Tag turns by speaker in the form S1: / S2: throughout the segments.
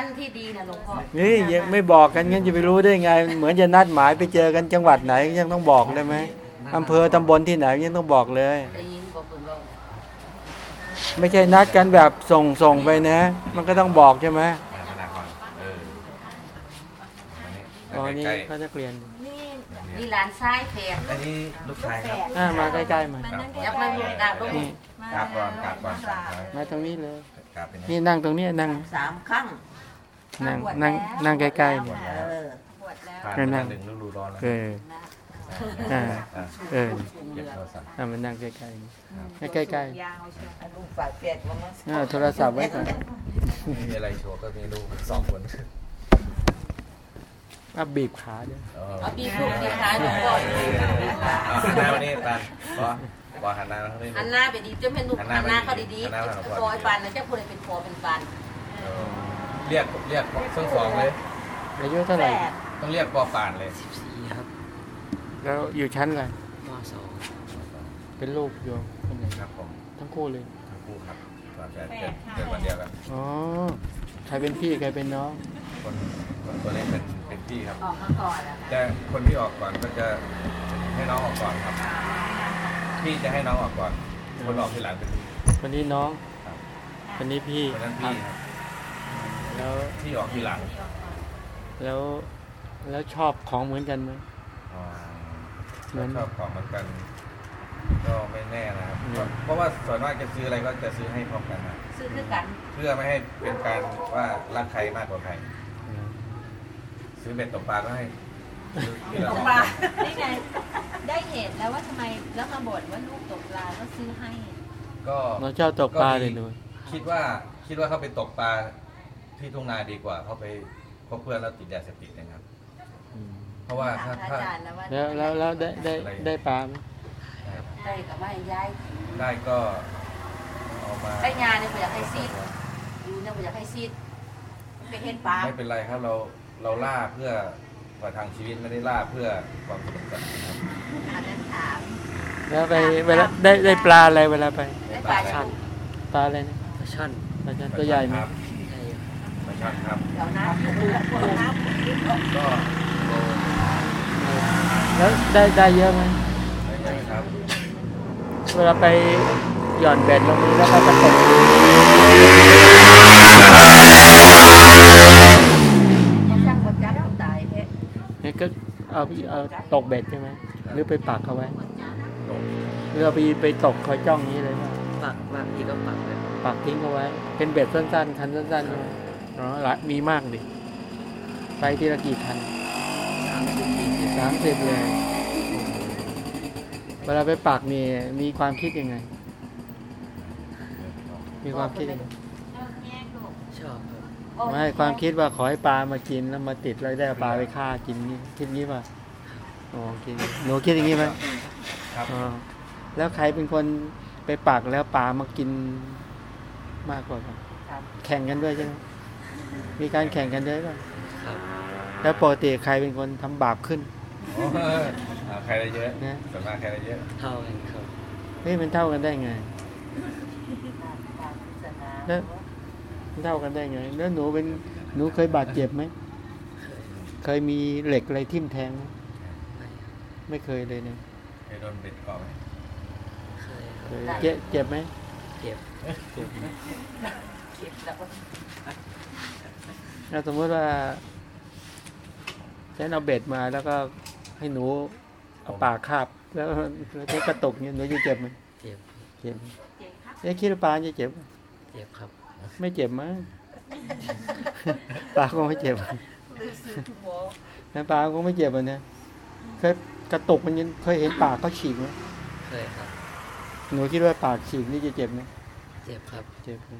S1: วันที่ดีนะหลวงพ่อ
S2: นี่ยังไม่บอกกันงั้นจะไปรู้ได้ไง เหมือนจะนัดหมายไปเจอกันจังหวัดไหนยังต้องบอกเลยไหมอำเภอตำบลที่ไหนยังต้องบอกเลย
S1: ได้ยินบอกเพิ่นว่า
S2: ไม่ใช่นัดกันแบบส่งส่งไปนะ มันก็ต้องบอกใช่ไหม
S3: มาธนาคารเออ
S2: อ๋อ
S3: อัน
S2: นี่
S3: นี้
S2: เขานักเรียน
S1: นี่นี่หลานชายแฟน
S3: อันนี้ลูกชายครับ
S2: อ่ามาใกล้ๆมา
S1: อยากมาอยู่กราบหลวง
S2: นี่
S3: กราบก่อนกราบก่อนกราบก่อน
S2: มาตรงนี้เลย
S3: กราบเป็นไง
S2: นี่นั่งตรงนี้นั่ง
S1: สามครั้ง
S2: นั่งนั่งนั่งใกล้ๆ
S3: บว
S2: เนี่ย
S3: ชแล้ว
S1: เออ
S3: ผ่าน
S2: นั่
S3: มางหนึ่งฤดูร้อนแล้ว
S2: เอออ่า
S3: อะ
S2: เออ
S3: เก็บโทรศัพท์
S2: อ่ามันนั่งใกล้ๆนี่ใกล้ๆ
S1: อันลูกฝากแฟนว่ามา
S2: อ่าโทรศัพท์ไว้ก่อน
S3: ไม่มีอะไรโชว์ก็มีลูกสองคน
S2: อะบีบขาด้วย
S3: เออ
S1: เอาปีลูกปีขาหลวงพ่อ
S3: เอาหันหน้ามานี่ตันบอสบอสหันหน้ามาทางนี้
S1: หันหน้าไปดีจะเป็นลูกหันหน้าเขาดี
S3: หันหน้ามาหาพ่อ
S1: ๆปอยปันนะเจ้าพูดอะไรเป็นพอเป็นปัน
S3: เออ เรียกเรียกเครื่องสองเลย
S2: อายุเท่าไหร่
S3: ต้องเรียกปอป่านเลย
S2: แล้วอยู่ชั้นอะไร
S4: มสอง
S2: เป็นลูกโยมคนไหน
S3: ครับผม
S2: ทั้งคู่เลย
S3: ทั้งคู่ครับตอนแฟนเกิดเกิดวันเดียวกัน
S2: อ๋อ ใครเป็นพี่ใครเป็นน้อง
S3: คนคนตัวเล็กเป็นเป็นพี่ครับ
S1: ออกมาก่อนอะ
S3: แต่คนที่ออกก่อนก็จะให้น้องออกก่อนครับ พี่จะให้น้องออกก่อน คนออกทีหลังเป็นพี่
S2: คนนี้น้อง
S3: ครับ
S2: คนนี้พี่
S3: คนนั้นพี่ครับ
S2: แล้ว
S3: พี่ออกทีหลัง
S2: แล้วแล้วชอบของเหมือนกันไหม
S3: อ๋อ
S2: เหมือน
S3: ชอบของเหมือนกัน ก็ไม่แน่นะครับ
S2: อืม
S3: เพราะว่าส่วนมากจะซื้ออะไรก็จะซื้อให้พร้อมกันนะ
S1: ซื้อคือกัน
S3: เพื่อไม่ให้เป็นการว่ารักใครมากกว่าใคร ซื้อเบ็ดตกปลาก็ให้ซื้อทีละสอง
S5: นี่ไงได้เหตุแล้วว่าทำไมแล้วมาบ่นว่าลูกตกปลาก็ซื้อให้
S3: ก็
S2: น้องชอบตกปลาเลยหนู
S3: คิดว่าคิดว่าเขาไปตกปลา ที่ทุ่งนาดีกว่า เขาไปพบเพื่อนแล้วติดยาเสพติดนะครับ
S2: อืม
S3: เพราะว่า
S5: ถาม
S3: ถ้า
S5: พระ
S3: ถ้า
S5: อาจารย์แล้วว่า
S2: แล้วแล้วแล้วได้ได้ได้ปลาไหม
S1: ได้กับไม่ย้าย
S3: ได้ก็เอามา
S1: ได้งานเนี่ยอยากให้ซีด อยู่เนี่ยอยากให้ซีดไปเห็นปลา
S3: ไม่เป็นไรครับเราเราล่าเพื่อประทังชีวิตไม่ได้ล่าเพื่อความสนุกสนานครับ
S5: อันนั้นถาม
S2: แล้วไปเวลาได้ได้ปลาอะไรเวลาไป
S1: ได้ปลา
S3: ปลา
S1: ช่อน
S2: ปลาอะไรนะ
S4: ปลาช่อน
S2: ปลาช่อนตัวใหญ่ไหม
S3: ครับ
S4: ใช่
S3: ปลาช่อนครับ
S1: เดี๋ยวน้ำน้ำ
S3: ก็โล
S2: แล้วได้ได้เยอะไหม
S3: ได้เยอะครับ
S2: เวลาไปหย่อนเบ็ดลงนี้แล้วก็จะตก
S1: ช่างบรรจับคนตายแท้
S2: นี่ก็เอาเอาตกเบ็ดใช่ไหมหรือไปปักเอาไว้
S3: โล
S2: หรือเอาไปไปตกคอยจ้องนี้เลยว่า
S4: ปักบางทีก็ปักเลย
S2: ปักทิ้งเอาไว้ เป็นเบ็ดสั้นๆคันสั้นๆใช่ไหม อ๋อหลายมีมากดิไปทีละกี่คัน
S4: สามสิบสี่สิบ
S2: สามสิบเลย เวลาไปปักนี่มีความคิดยังไง มีความคิดยังไง
S4: ชอบครับ
S2: ไม่ความคิดว่าขอให้ปลามากินแล้วมาติดแล้วได้เอาปลาไปฆ่ากินนี่คิดงี้ป่ะอ๋อคิดอย่างงี้หนูคิดอย่างงี้ไหม
S3: ครับ
S2: อ๋อแล้วใครเป็นคนไปปักแล้วปลามากินมากกว่ากัน
S1: ครับ
S2: แข่งกันด้วยใช่ไหม มีการแข่งกันด้วยป่ะ
S4: ครับ
S2: แล้วปกติใครเป็นคนทำบาปขึ้น
S3: โอ้อ่าใครได้เยอะ
S2: นะ
S3: ส่วนมากใครได้เยอะ
S4: เท่ากันครับ
S2: เฮ้ยมันเท่ากันได้ไงแล้วมันเท่ากันได้ไง แล้วหนูเป็นหนูเคยบาดเจ็บไหม
S4: เคย
S2: เคยมีเหล็กอะไรทิ่มแทงไหม
S4: ไม่
S2: ไม่เคยเลยเนี่ย
S3: เคยโดนเบ็ดเกาะไหม
S4: เคยค
S2: เครับยเจ็บเจ็บไหม
S4: เจ็บ
S2: เจ็บไหม
S1: คิดแล้ว ก็
S2: แล้วสมมติว่าฉันเอาเบ็ดมาแล้วก็ให้หนูเอาปากคาบแล้วแล้วใช้กระตุกเนี่ยหนูจะเจ็บไหม
S4: เจ็บ
S2: เจ็บเอ๊ะคิดว่าปลาจะเจ็บ
S4: เจ็บครับ
S2: ไม่เจ็บมั้งปลาคงไม่เจ็บนะปลาคงไม่เจ็บอะเนี่ยเคยกระตุกมันยังเคยเห็นปากเขาฉีกไหม
S4: เคยครับ
S2: หนูคิดว่าปากฉีกนี่จะเจ็บไหม
S4: เจ็บครับ
S2: เจ็บไหม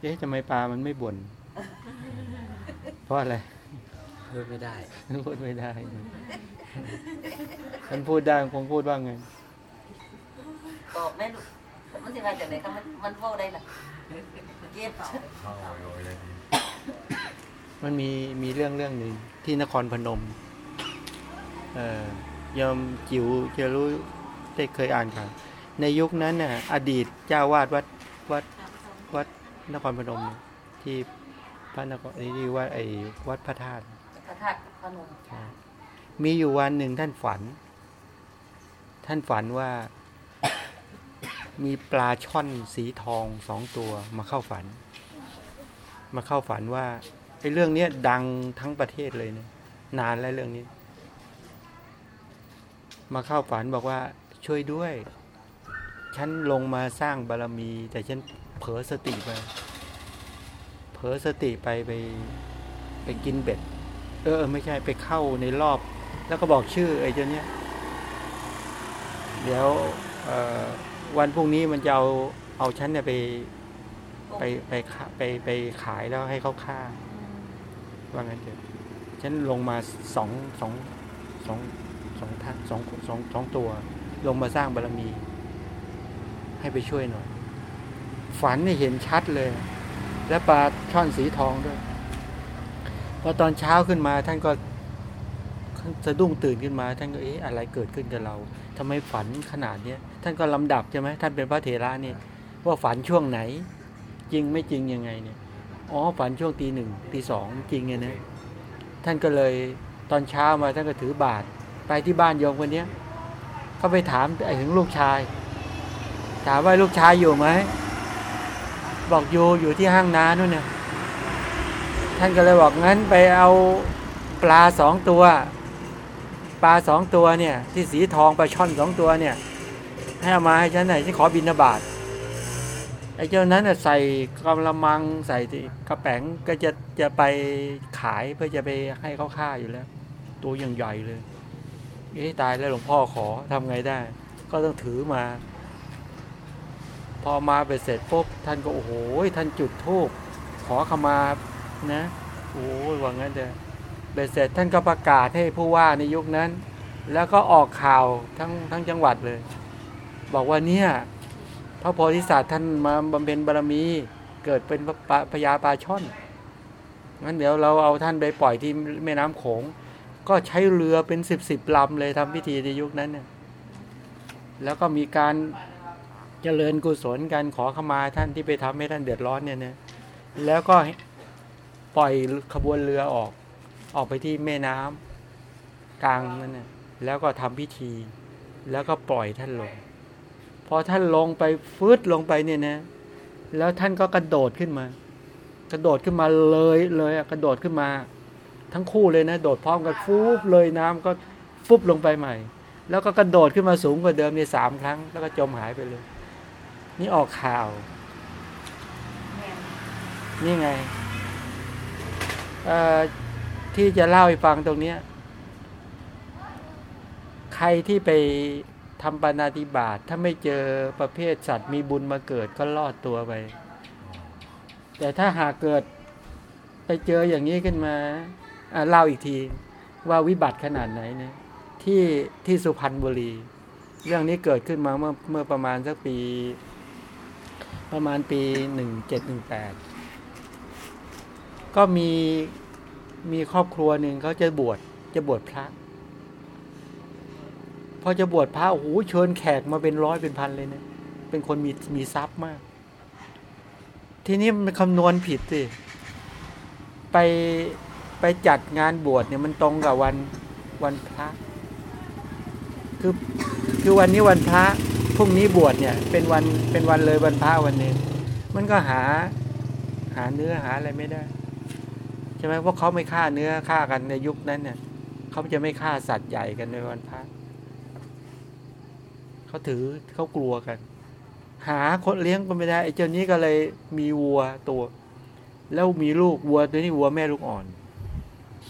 S2: เอ๊ะทำไมปลามันไม่บ่น เพราะอะไร
S4: พูดไม่ได้
S2: มันพูดไม่ได้มันพูดได้มันคงพูดว่าไง
S1: บอกแม่ลูกมันสิมาจากไหนก็มันมันเว้าได้ล่ะเย็บ
S3: เข้าโยเลยดี
S2: มันมีมีเรื่องเรื่องหนึ่งที่นครพนม เอ่อยอมจิ๋วจะรู้ได้เคยอ่านข่าวในยุคนั้นน่ะ อดีตเจ้าวาดวัดวัดวัดนครพนมเนี่ยที่ พระนครนี่ว่าไอ้วัดพระธาตุ
S1: พระธาตุพนม
S2: ใช่มีอยู่วันหนึ่งท่านฝัน ท่านฝันว่า มีปลาช่อนสีทองสองตัวมาเข้าฝัน มาเข้าฝันว่าไอ้เรื่องเนี้ยดังทั้งประเทศเลยเนะนานแล้วเรื่องนี้ มาเข้าฝันบอกว่าช่วยด้วย ฉันลงมาสร้างบารมี แต่ฉันเผลอสติไปเผ ลอสติไปไปไปกินเบ็ดเออเออไม่ใช่ไปเข้าในรอบ แล้วก็บอกชื่อไอ้เจ้าเนี้ยเดี๋ยวเอ่อวันพรุ่งนี้มันจะเอาเอาฉันเนี่ยไปไปไปฆ่าไปไปขายแล้วให้เขาฆ่า ว่างั้นเถอะฉันลงมาสองสองสองสองท่านสองสองสองตัว ลงมาสร้างบารมี ให้ไปช่วยหน่อย ฝันนี่เห็นชัดเลย และปลาช่อนสีทองด้วยพอตอนเช้าขึ้นมาท่านก็สะดุ้งตื่นขึ้นมาท่านก็เอ๊ะอะไรเกิดขึ้นกับเราทำไมฝันขนาดเนี้ยท่านก็ลำดับใช่ไหมท่านเป็นพระเถระเนี่ยว่าฝันช่วงไหน จริงไม่จริงยังไงเนี่ยอ๋อฝันช่วงตีหนึ่งตีสองจริงไงนะท่านก็เลยตอนเช้ามาท่านก็ถือบาตรไปที่บ้านโยมคนเนี้ยก็ไปถามไอ้ถึงลูกชาย ถามว่าลูกชายอยู่ไหม บอกอยู่อยู่ที่ห้างน้านู่นเนี่ยท่านก็เลยบอกงั้นไปเอาปลาสองตัว ปลาสองตัวเนี่ย ที่สีทองปลาช่อนสองตัวเนี่ย ให้เอามาให้ฉันหน่อยฉันขอบินบาตไอ้เจ้านั้นน่ะใส่กระมังใส่กระแป๋งก็จะจะไปขายเพื่อจะไปให้เขาฆ่าอยู่แล้ว ตัวยังใหญ่เลยเอ๊ะตายแล้วหลวงพ่อขอทำไงได้ ก็ต้องถือมา พอมาไปเสร็จปุ๊บท่านก็โอ้โหท่านจุดธูปขอขมานะโอ้ยว่างั้นเด้อเบ็ดเสร็จท่านก็ประกาศให้ผู้ว่าในยุคนั้น แล้วก็ออกข่าวทั้งทั้งจังหวัดเลย บอกว่าเนี่ยพระโพธิสัตว์ท่านมาบำเพ็ญบารมี เกิดเป็นพระพญาปลาช่อนงั้นเดี๋ยวเราเอาท่านไปปล่อยที่แม่น้ำโขง ก็ใช้เรือเป็นสิบสิบลำเลยทำพิธีในยุคนั้นเนี่ยแล้วก็มีการ เจริญกุศลการขอขมาท่านที่ไปทำให้ท่านเดือดร้อนเนี่ยนะแล้วก็ปล่อยขบวนเรือออก ออกไปที่แม่น้ำกลางนั่นนะแล้วก็ทำพิธี แล้วก็ปล่อยท่านลง พอท่านลงไปฟืดลงไปเนี่ยนะ แล้วท่านก็กระโดดขึ้นมา กระโดดขึ้นมาเลยเลยอะกระโดดขึ้นมา ทั้งคู่เลยนะ โดดพร้อมกันฟูบเลยน้ำก็ฟุบลงไปใหม่ แล้วก็กระโดดขึ้นมาสูงกว่าเดิมในสามครั้ง แล้วก็จมหายไปเลย นี่ออกข่าว นี่ไงที่จะเล่าให้ฟังตรงเนี้ย ใครที่ไปทำปานาติบาตถ้าไม่เจอประเภทสัตว์มีบุญมาเกิดก็รอดตัวไป แต่ถ้าหากเกิดไปเจออย่างนี้ขึ้นมาเล่าอีกทีว่าวิบัติขนาดไหนเนี่ยที่ที่สุพรรณบุรี เรื่องนี้เกิดขึ้นมาเมื่อเมื่อประมาณสักปี ประมาณปีหนึ่งเจ็ดหนึ่งแปดก็มีมีครอบครัวหนึ่งเขาจะบวชจะบวชพระพอจะบวชพระโอ้โหเชิญแขกมาเป็นร้อยเป็นพันเลยเนะเป็นคนมีมีทรัพย์มาก ทีนี้มันคำนวณผิดสิไปไปจัดงานบวชเนี่ยมันตรงกับวันวันพระ คือคือวันนี้วันพระ พรุ่งนี้บวชเนี่ยเป็นวันเป็นวันเลยวันพระวันนึงมันก็หาหาเนื้อหาอะไรไม่ได้ใช่ไหมเพราะเขาไม่ฆ่าเนื้อฆ่ากันในยุคนั้นเนี่ยเขาจะไม่ฆ่าสัตว์ใหญ่กันในวันพระเขาถือเขากลัวกัน หาคนเลี้ยงก็ไม่ได้ไอ้เจ้านี้ก็เลยมีวัวตัว แล้วมีลูกวัวตัวนี้วัวแม่ลูกอ่อน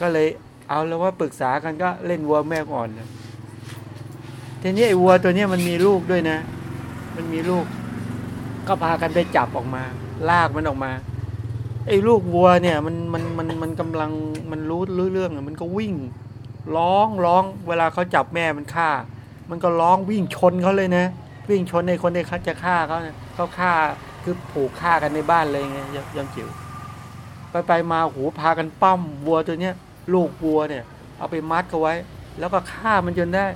S2: ก็เลยเอาแล้วว่าปรึกษากันก็เล่นวัวแม่ลูกอ่อนนะ ทีนี้ไอ้วัวตัวนี้มันมีลูกด้วยนะ มันมีลูก ก็พากันไปจับออกมา ลากมันออกมา ไอ้ลูกวัวเนี่ยมันมันมันมันกำลังมันรู้เรื่องมันก็วิ่ง ร้องร้อง เวลาเขาจับแม่มันฆ่า มันก็ร้องวิ่งชนเขาเลยนะ วิ่งชนในคนที่จะฆ่าเขาเขาฆ่าคือผูกฆ่ากันในบ้านเลยไงยยองจิ๋วไปไปมาโหพากันปั้มวัวตัวเนี้ย ลูกวัวเนี่ย เอาไปมัดเขาไว้ แล้วก็ฆ่ามันจนได้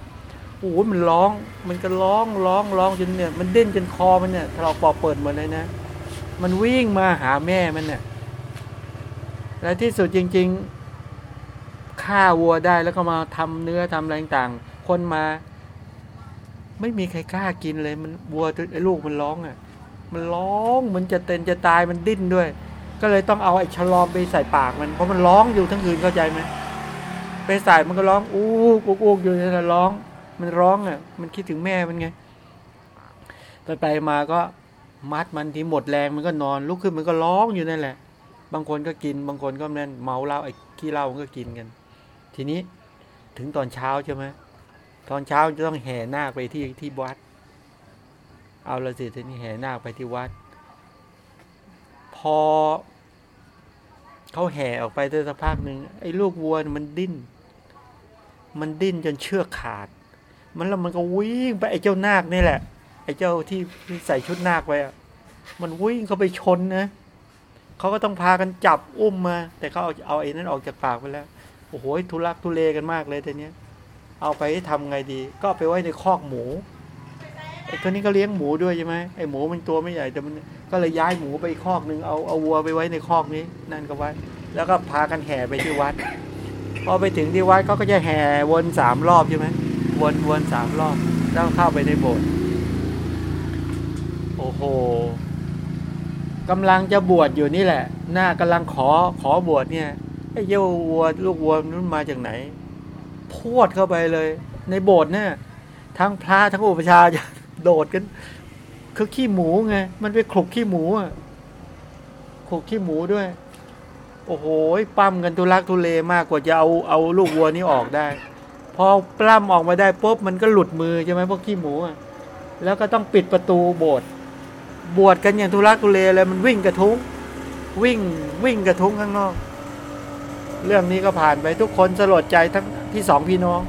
S2: โอ้โหมันร้อง มันก็ร้องร้องร้องจนเนี่ย มันเด้นจนคอมันเนี่ยถลอกปอกเปิดหมดเลยนะ มันวิ่งมาหาแม่มันเนี่ย และที่สุดจริง ๆฆ่าวัวได้แล้วก็มาทำเนื้อทำอะไรต่างๆ คนมา ไม่มีใครกล้ากินเลย มันวัวไอ้ลูกมันร้องอะ มันร้องมันจะเต็นจะตายมันดิ้นด้วย ก็เลยต้องเอาไอ้ฉลอมไปใส่ปากมันเพราะมันร้องอยู่ทั้งคืนเข้าใจไหมไปใส่มันก็ร้องอู้กูกูอยู่นั่นแหละร้อง มันร้องอะ มันคิดถึงแม่มันไง ไปไปมาก็มัดมันที่หมดแรงมันก็นอนลุกขึ้นมันก็ร้องอยู่นั่นแหละ บางคนก็กิน บางคนก็นั่นเมาเหล้าไอ้ขี้เหล้ามันก็กินกัน ทีนี้ถึงตอนเช้าใช่ไหมตอนเช้าจะต้องแห่นาคไปที่ที่วัด เอาละสิทีนี้แห่นาคไปที่วัด พอเขาแห่ออกไปได้สักพักหนึ่งไอ้ลูกวัวมันดิ้น มันดิ้นจนเชือกขาด มันแล้วมันก็วิ่งไปไอ้เจ้านาคนี่แหละ ไอ้เจ้าที่ใส่ชุดนาคไว้อะมันวิ่งเข้าไปชนนะเขาก็ต้องพากันจับอุ้มมา แต่เขาเอาเอาไอ้นั้นออกจากปากไปแล้วโอ้โหทุลักทุเลกันมากเลยทีเนี้ย เอาไปทำไงดี ก็ไปไว้ในคอกหมูไอ้คนนี้ก็เลี้ยงหมูด้วยใช่ไหมไอ้หมูมันตัวไม่ใหญ่แต่มันก็เลยย้ายหมูไปอีคอกหนึ่งเอาเอาวัวไปไว้ในคอกนี้ นั่นก็ไว้ แล้วก็พากันแห่ไปที่วัดพอไปถึงที่วัดเขาก็จะแห่วนสามรอบใช่ไหม วนวนสามรอบแล้วเข้าไปในโบสถ์โอ้โหกำลังจะบวชอยู่นี่แหละ หน้ากำลังขอขอบวชเนี่ยไอ้เย้าวัวลูกวัวนั้นมาจากไหนพวดเข้าไปเลย ในโบสถ์เนี่ยทั้งพระทั้งอุปชาจะโดดกัน คือขี้หมูไง มันไปขลุกขี้หมูอะขลุกขี้หมูด้วย โอ้โหปั้มกันทุลักทุเลมากกว่าจะเอาเอาลูกวัวนี้ออกได้ พอปล้ำออกมาได้ปุ๊บมันก็หลุดมือใช่ไหมพวกขี้หมูอะแล้วก็ต้องปิดประตูโบสถ์บวชกันอย่างทุลักทุเลเลยมันวิ่งกระทุ้งวิ่งวิ่งกระทุ้งข้างนอก เรื่องนี้ก็ผ่านไปทุกคนสลดใจทั้งที่สองพี่น้อง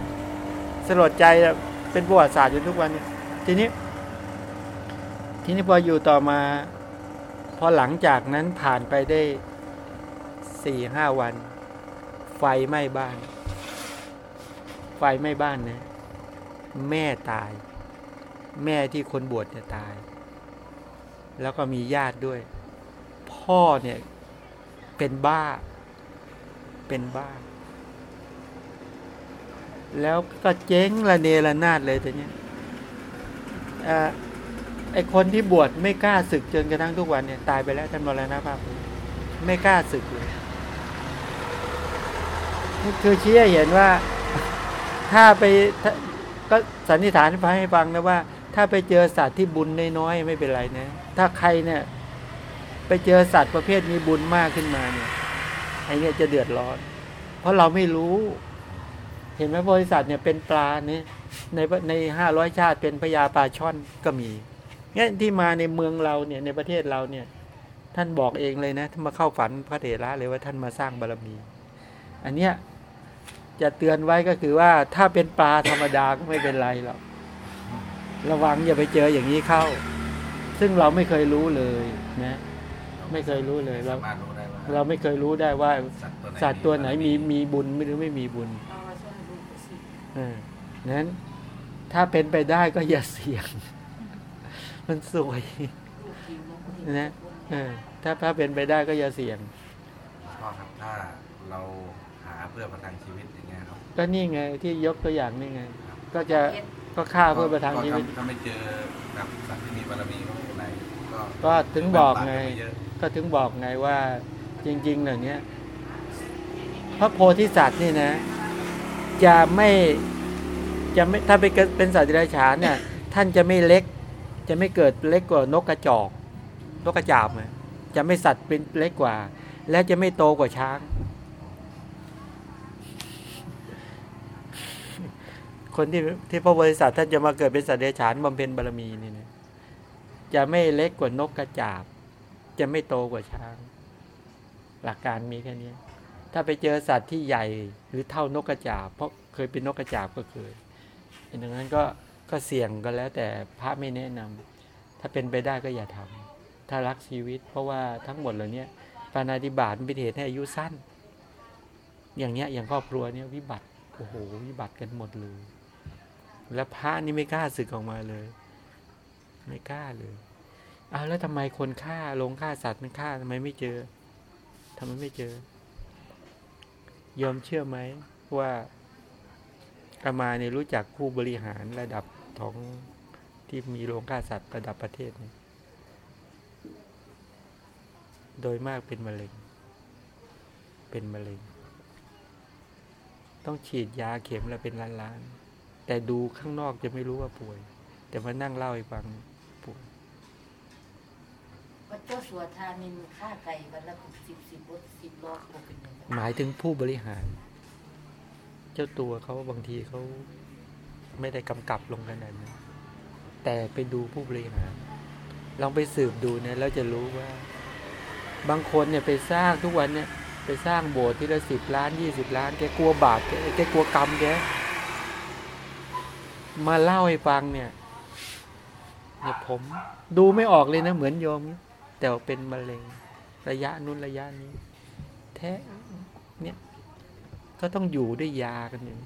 S2: สลดใจเป็นประวัติศาสตร์จนทุกวันนี่ยทีนี้ ทีนี้พออยู่ต่อมา พอหลังจากนั้นผ่านไปได้สี่ห้าวัน ไฟไหม้บ้าน ไฟไหม้บ้านนะ แม่ตาย แม่ที่คนบวชเนี่ยตาย แล้วก็มีญาติด้วย พ่อเนี่ยเป็นบ้า เป็นบ้า แล้วก็เจ๊งระเนระนาดเลยแต่เนี้ยอไอคนที่บวชไม่กล้าศึกจนกระทั่งทุกวันเนี่ยตายไปแล้วท่านมรณภาพไปไม่กล้าศึกเลยนี่คือชี้ให้เห็นว่า ถ้าไปก็สันนิษฐานให้ฟังนะว่า ถ้าไปเจอสัตว์ที่บุญน้อยๆไม่เป็นไรนะ ถ้าใครเนี่ย ไปเจอสัตว์ประเภทมีบุญมากขึ้นมาเนี่ยไอเนี่ยจะเดือดร้อน เพราะเราไม่รู้ เห็นไหมบริษัทเนี่ยเป็นปลาเนี่ยในในห้าร้อยชาติเป็นพญาปลาช่อนก็มีเนี่ยที่มาในเมืองเราเนี่ยในประเทศเราเนี่ย ท่านบอกเองเลยนะท่านมาเข้าฝันพระเถระเลยว่าท่านมาสร้างบารมี อันเนี้ย จะเตือนไว้ก็คือว่าถ้าเป็นปลาธรรมดาก็ไม่เป็นไรหรอกระวังอย่าไปเจออย่างนี้เข้า ซึ่งเราไม่เคยรู้เลยนะไม่เคยรู้เลยเรา
S3: สามารถรู้ได้ว่า
S2: เราไม่เคยรู้ได้ว่า
S3: สัตว์ตัวไหน
S2: สัตว์ตัวไหนมีมีบุญหรือไม่มีบุญเออนั้น ถ้าเป็นไปได้ก็อย่าเสี่ยง มันสวยนะเออถ้าถ้าเป็นไปได้ก็อย่าเสี่ยง
S3: พ่อครับถ้าเราหาเพื่อประทังชีวิต
S2: ก็นี่ไงที่ยกตัวอย่างนี่ไง ก็จะก็ฆ่าเพื่อประทังชีวิต
S3: ก็ถ้าไม่เจอกับสัตว์ที่มีบารมีก็ไม่เป็นไรก็
S2: ก็ถึงบอกไง
S3: ม่เยอะ
S2: ก็ถึงบอกไงว่าจริง ๆ เหล่านี้พระโพธิสัตว์นี่นะ จะไม่จะไม่ถ้าเป็นเป็นสัตว์เดรัจฉานเนี่ย ท่านจะไม่เล็ก จะไม่เกิดเล็กกว่านกกระจอก นกกระจาบอะจะไม่สัตว์เป็นเล็กกว่า และจะไม่โตกว่าช้าง คนที่ที่พระบริษัทท่านจะมาเกิดเป็นสัตว์เดรัจฉานบำเพ็ญบารมีนี่นะจะไม่เล็กกว่านกกระจาบ จะไม่โตกว่าช้าง หลักการมีแค่นี้ถ้าไปเจอสัตว์ที่ใหญ่หรือเท่านกกระจาบ เพราะเคยเป็นนกกระจาบก็เคยดังนั้นก็ก็เสี่ยงก็แล้วแต่พระไม่แนะนำถ้าเป็นไปได้ก็อย่าทำถ้ารักชีวิต เพราะว่าทั้งหมดเหล่านี้ปานาติบาตมันเป็นเหตุให้อายุสั้น อย่างเนี้ยอย่างครอบครัวเนี้ยวิบัติโอ้โหวิบัติกันหมดเลย แล้วพระนี่ไม่กล้าสึกออกมาเลย ไม่กล้าเลยเอาแล้วทำไมคนฆ่าลงฆ่าสัตว์มันฆ่าทำไมไม่เจอทำไมไม่เจอ ยอมเชื่อไหมว่าอามาเนี่ยรู้จักผู้บริหารระดับของที่มีโรงฆ่าสัตว์ระดับประเทศเนี่ยโดยมากเป็นมะเร็ง เป็นมะเร็ง ต้องฉีดยาเข็มละเป็นล้านๆ แต่ดูข้างนอกจะไม่รู้ว่าป่วย แต่มานั่งเล่าให้ฟังป่วย
S1: วัดเจ้าสัวธานินค่าไก่วันละสิบสิบรถสิบรอบเป็นยังไง
S2: หมายถึงผู้บริหาร เจ้าตัวเขาบางทีเขาไม่ได้กำกับลงขนาดนั้นแต่ไปดูผู้บริหาร ลองไปสืบดูเนี่ยแล้วจะรู้ว่า บางคนเนี่ยไปสร้างทุกวันเนี่ย ไปสร้างโบสถ์ทีละสิบล้านยี่สิบล้านแกกลัวบาปแกแกกลัวกรรมแก มาเล่าให้ฟังเนี่ยเนี่ยผมดูไม่ออกเลยนะเหมือนโยม แต่เป็นมะเร็งระยะนู้นระยะนี้ แท้เนี่ยก็ต้องอยู่ด้วยยากันอยู่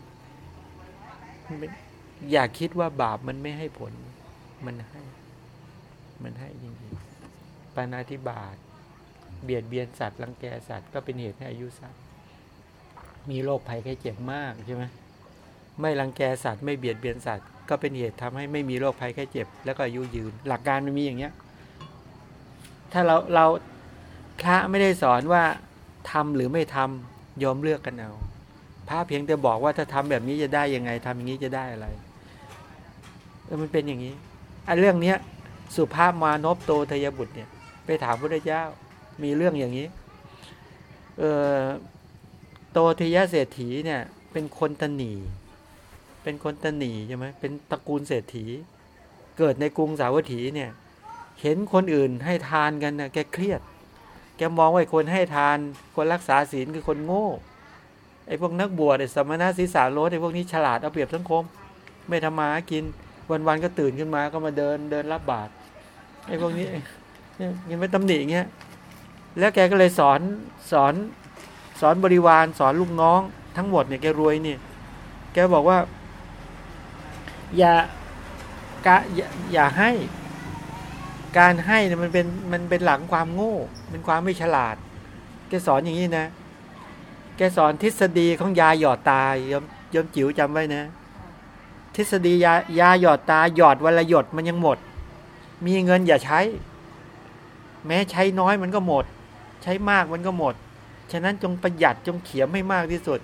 S2: อย่าคิดว่าบาปมันไม่ให้ผล มันให้ มันให้จริงๆปานาธิบาตเบียดเบียนสัตว์รังแกสัตว์ก็เป็นเหตุให้อายุสั้นมีโรคภัยไข้เจ็บมากใช่ไหม ไม่รังแกสัตว์ไม่เบียดเบียนสัตว์ก็เป็นเหตุทำให้ไม่มีโรคภัยไข้เจ็บ แล้วก็อายุยืน หลักการมันมีอย่างเงี้ย ถ้าเราเราพระไม่ได้สอนว่าทำหรือไม่ทำยอมเลือกกันเอาพระเพียงแต่บอกว่าถ้าทำแบบนี้จะได้ยังไงทำอย่างนี้จะได้อะไรเออมันเป็นอย่างนี้ไอ้เรื่องเนี้ย สุภาพมานพโตทยบุตรเนี่ย ไปถามพระเจ้า มีเรื่องอย่างนี้ เออโตทยเศรษฐีเนี่ย เป็นคนตนี เป็นคนตนีใช่ไหมเป็นตระกูลเศรษฐี เกิดในกรุงสาวัตถีเนี่ย เห็นคนอื่นให้ทานกันนะแกเครียด แกมองว่าไอ้คนให้ทาน คนรักษาศีลคือคนโง่ไอ้พวกนักบวชไอ้สมณะศีรษะโลดไอ้พวกนี้ฉลาดเอาเปรียบสังคม ไม่ทำมาหากิน วันๆก็ตื่นขึ้นมาก็มาเดินเดินรับบาตรไอ้พวกนี้ยังไม่ตำหนิอย่างเงี้ยแล้วแกก็เลยสอนสอนสอนบริวารสอนลูกน้อง ทั้งหมดเนี่ยแกรวยเนี่ยแกบอกว่า อย่ากะอย่าอย่าให้ การให้เนี่ยมันเป็นมันเป็นหลังความโง่เป็นความไม่ฉลาด แกสอนอย่างนี้นะ แกสอนทฤษฎีของยาหยอดตายยมยมจิ๋วจำไว้นะ ทฤษฎียายาหยอดตาหยอดวันละหยดมันยังหมด มีเงินอย่าใช้ แม้ใช้น้อยมันก็หมด ใช้มากมันก็หมด ฉะนั้นจงประหยัดจงเขียมให้มากที่สุด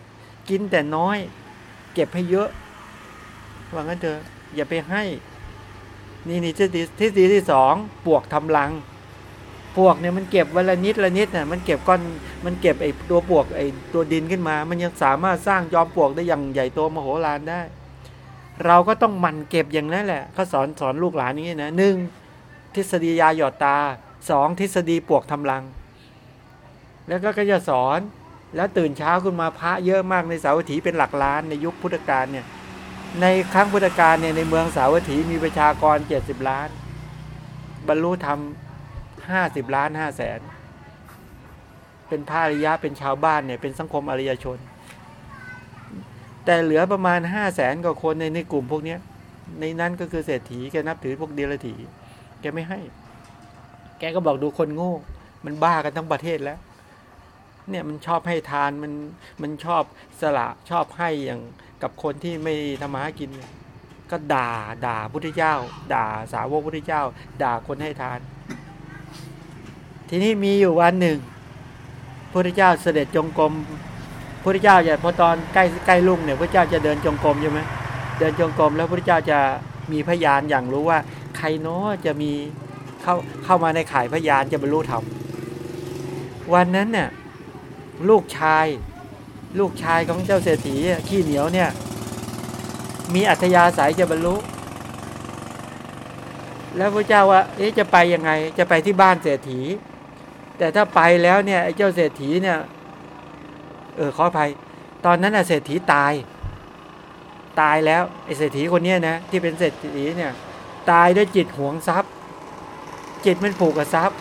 S2: กินแต่น้อย เก็บให้เยอะ ว่างั้นเถอะอย่าไปให้ นี่นี่ทฤษฎีทฤษฎีที่สองปวกทำรัง ปวกเนี่ยมันเก็บวันละนิดละนิดน่ะมันเก็บก้อนมันเก็บไอ้ตัวปวกไอ้ตัวดินขึ้นมา มันยังสามารถสร้างจอมปวกได้อย่างใหญ่โตมโหฬารได้ เราก็ต้องมันเก็บอย่างนั้นแหละเขาสอนสอนลูกหลานอย่างนี้นะหนึ่งทฤษฎียาหยอดตาสองทฤษฎีปวกทำรัง แล้วก็ก็จะสอนแล้วตื่นเช้าขึ้นมาพระเยอะมากในสาวัตถีเป็นหลักล้านในยุคพุทธกาลเนี่ย ในครั้งพุทธกาลเนี่ยในเมืองสาวัตถีมีประชากรเจ็ดสิบล้าน บรรลุธรรมห้าสิบล้านห้าแสน เป็นพระอริยะเป็นชาวบ้านเนี่ยเป็นสังคมอริยชน แต่เหลือประมาณห้าแสนกว่าคนในในกลุ่มพวกเนี้ยในนั้นก็คือเศรษฐีแกนับถือพวกเดรัจฉีแกไม่ให้ แกก็บอกดูคนโง่ มันบ้ากันทั้งประเทศแล้ว เนี่ยมันชอบให้ทานมันมันชอบสละชอบให้อย่าง กับคนที่ไม่ทำมาหากิน ก็ด่าด่าพุทธเจ้า ด่าสาวกพุทธเจ้า ด่าคนให้ทาน ทีนี้มีอยู่วันหนึ่งพระพุทธเจ้าเสด็จจงกรมพระพุทธเจ้าจะพอตอนใกล้ใกล้ลุ่งเนี่ยพระเจ้าจะเดินจงกรมใช่ไหมเดินจงกรมแล้วพระพุทธเจ้าจะมีพยานอย่างรู้ว่า ใครเนาะจะมีเข้าเข้ามาในข่ายพยานจะบรรลุธรรมวันนั้นเนี่ยลูกชาย ลูกชายของเจ้าเศรษฐีขี้เหนียวเนี่ย มีอัธยาศัยจะบรรลุ แล้วพระเจ้าว่าเอ๊ะจะไปยังไง จะไปที่บ้านเศรษฐี แต่ถ้าไปแล้วเนี่ยไอ้เจ้าเศรษฐีเนี่ย เออขออภัย ตอนนั้นน่ะเศรษฐีตาย ตายแล้วไอ้เศรษฐีคนเนี้ยนะที่เป็นเศรษฐีเนี่ย ตายด้วยจิตหวงทรัพย์ จิตมันผูกกับทรัพย์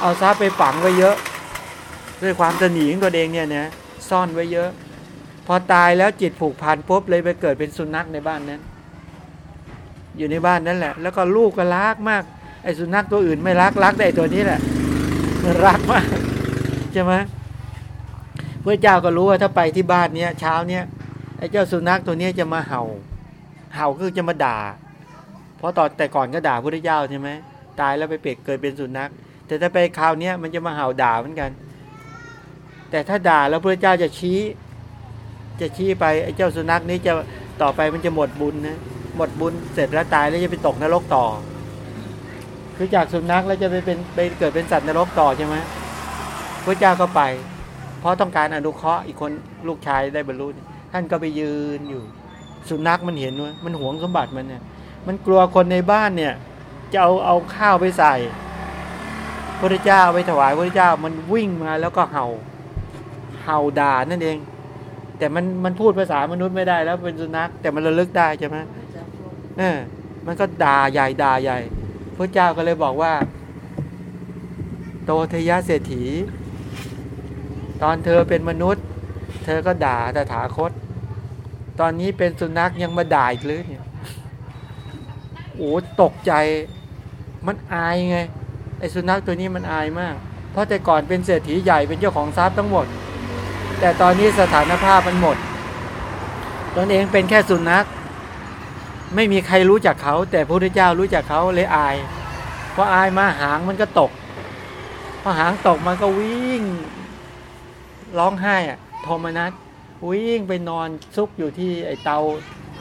S2: เอาทรัพย์ไปฝังไว้เยอะ ด้วยความตระหนีของตัวเองเนี่ยนะ ซ่อนไว้เยอะ พอตายแล้วจิตผูกพันปุ๊บเลยไปเกิดเป็นสุนัขในบ้านนั้น อยู่ในบ้านนั่นแหละ แล้วก็ลูกก็รักมาก ไอ้สุนัขตัวอื่นไม่รักรักแต่ตัวนี้แหละ มันรักมากใช่ไหมพระเจ้าก็รู้ว่าถ้าไปที่บ้านเนี้ยเช้าเนี้ยไอ้เจ้าสุนัขตัวเนี้ยจะมาเห่า เห่าคือจะมาด่า เพราะตอนแต่ก่อนก็ด่าพระเจ้าใช่ไหมตายแล้วไปเปรกเกิดเป็นสุนัข แต่ถ้าไปคราวเนี้ยมันจะมาเห่าด่าเหมือนกัน แต่ถ้าด่าแล้วพระเจ้าจะชี้ จะชี้ไปไอ้เจ้าสุนัขนี้จะต่อไปมันจะหมดบุญนะหมดบุญเสร็จแล้วตายแล้วจะไปตกนรกต่อ คือจากสุนัขแล้วจะไปเป็นไปเกิดเป็นสัตว์นรกต่อใช่ไหมพระเจ้าก็ไป เพราะต้องการอนุเคราะห์อีกคนลูกชายได้บรรลุท่านก็ไปยืนอยู่ สุนัขมันเห็นว่ามันหวงสมบัติมันเนี่ยมันกลัวคนในบ้านเนี่ย จะเอาเอาข้าวไปใส่พระเจ้าไปถวายพระเจ้ามันวิ่งมาแล้วก็เห่า เห่าด่านั่นเอง แต่มันมันพูดภาษามนุษย์ไม่ได้แล้วเป็นสุนัขแต่มันระลึกได้ใช่ไหม
S1: จะพูด
S2: เออมันก็ด่าใหญ่ด่าใหญ่พระเจ้าก็เลยบอกว่า โตทยะเศรษฐี ตอนเธอเป็นมนุษย์ เธอก็ด่าตถาคต ตอนนี้เป็นสุนัขยังมาด่าอีกหรือเนี่ยโอ้ตกใจมันอายไงไอ้สุนัขตัวนี้มันอายมาก เพราะแต่ก่อนเป็นเศรษฐีใหญ่เป็นเจ้าของทรัพย์ทั้งหมด แต่ตอนนี้สถานภาพมันหมด ตนเองเป็นแค่สุนัข ไม่มีใครรู้จักเขา แต่พระพุทธเจ้ารู้จักเขาเลยอายพออายมาหางมันก็ตกพอหางตกมันก็วิ่ง ร้องไห้อะโทมนัสวิ่งไปนอนซุกอยู่ที่ไอเตา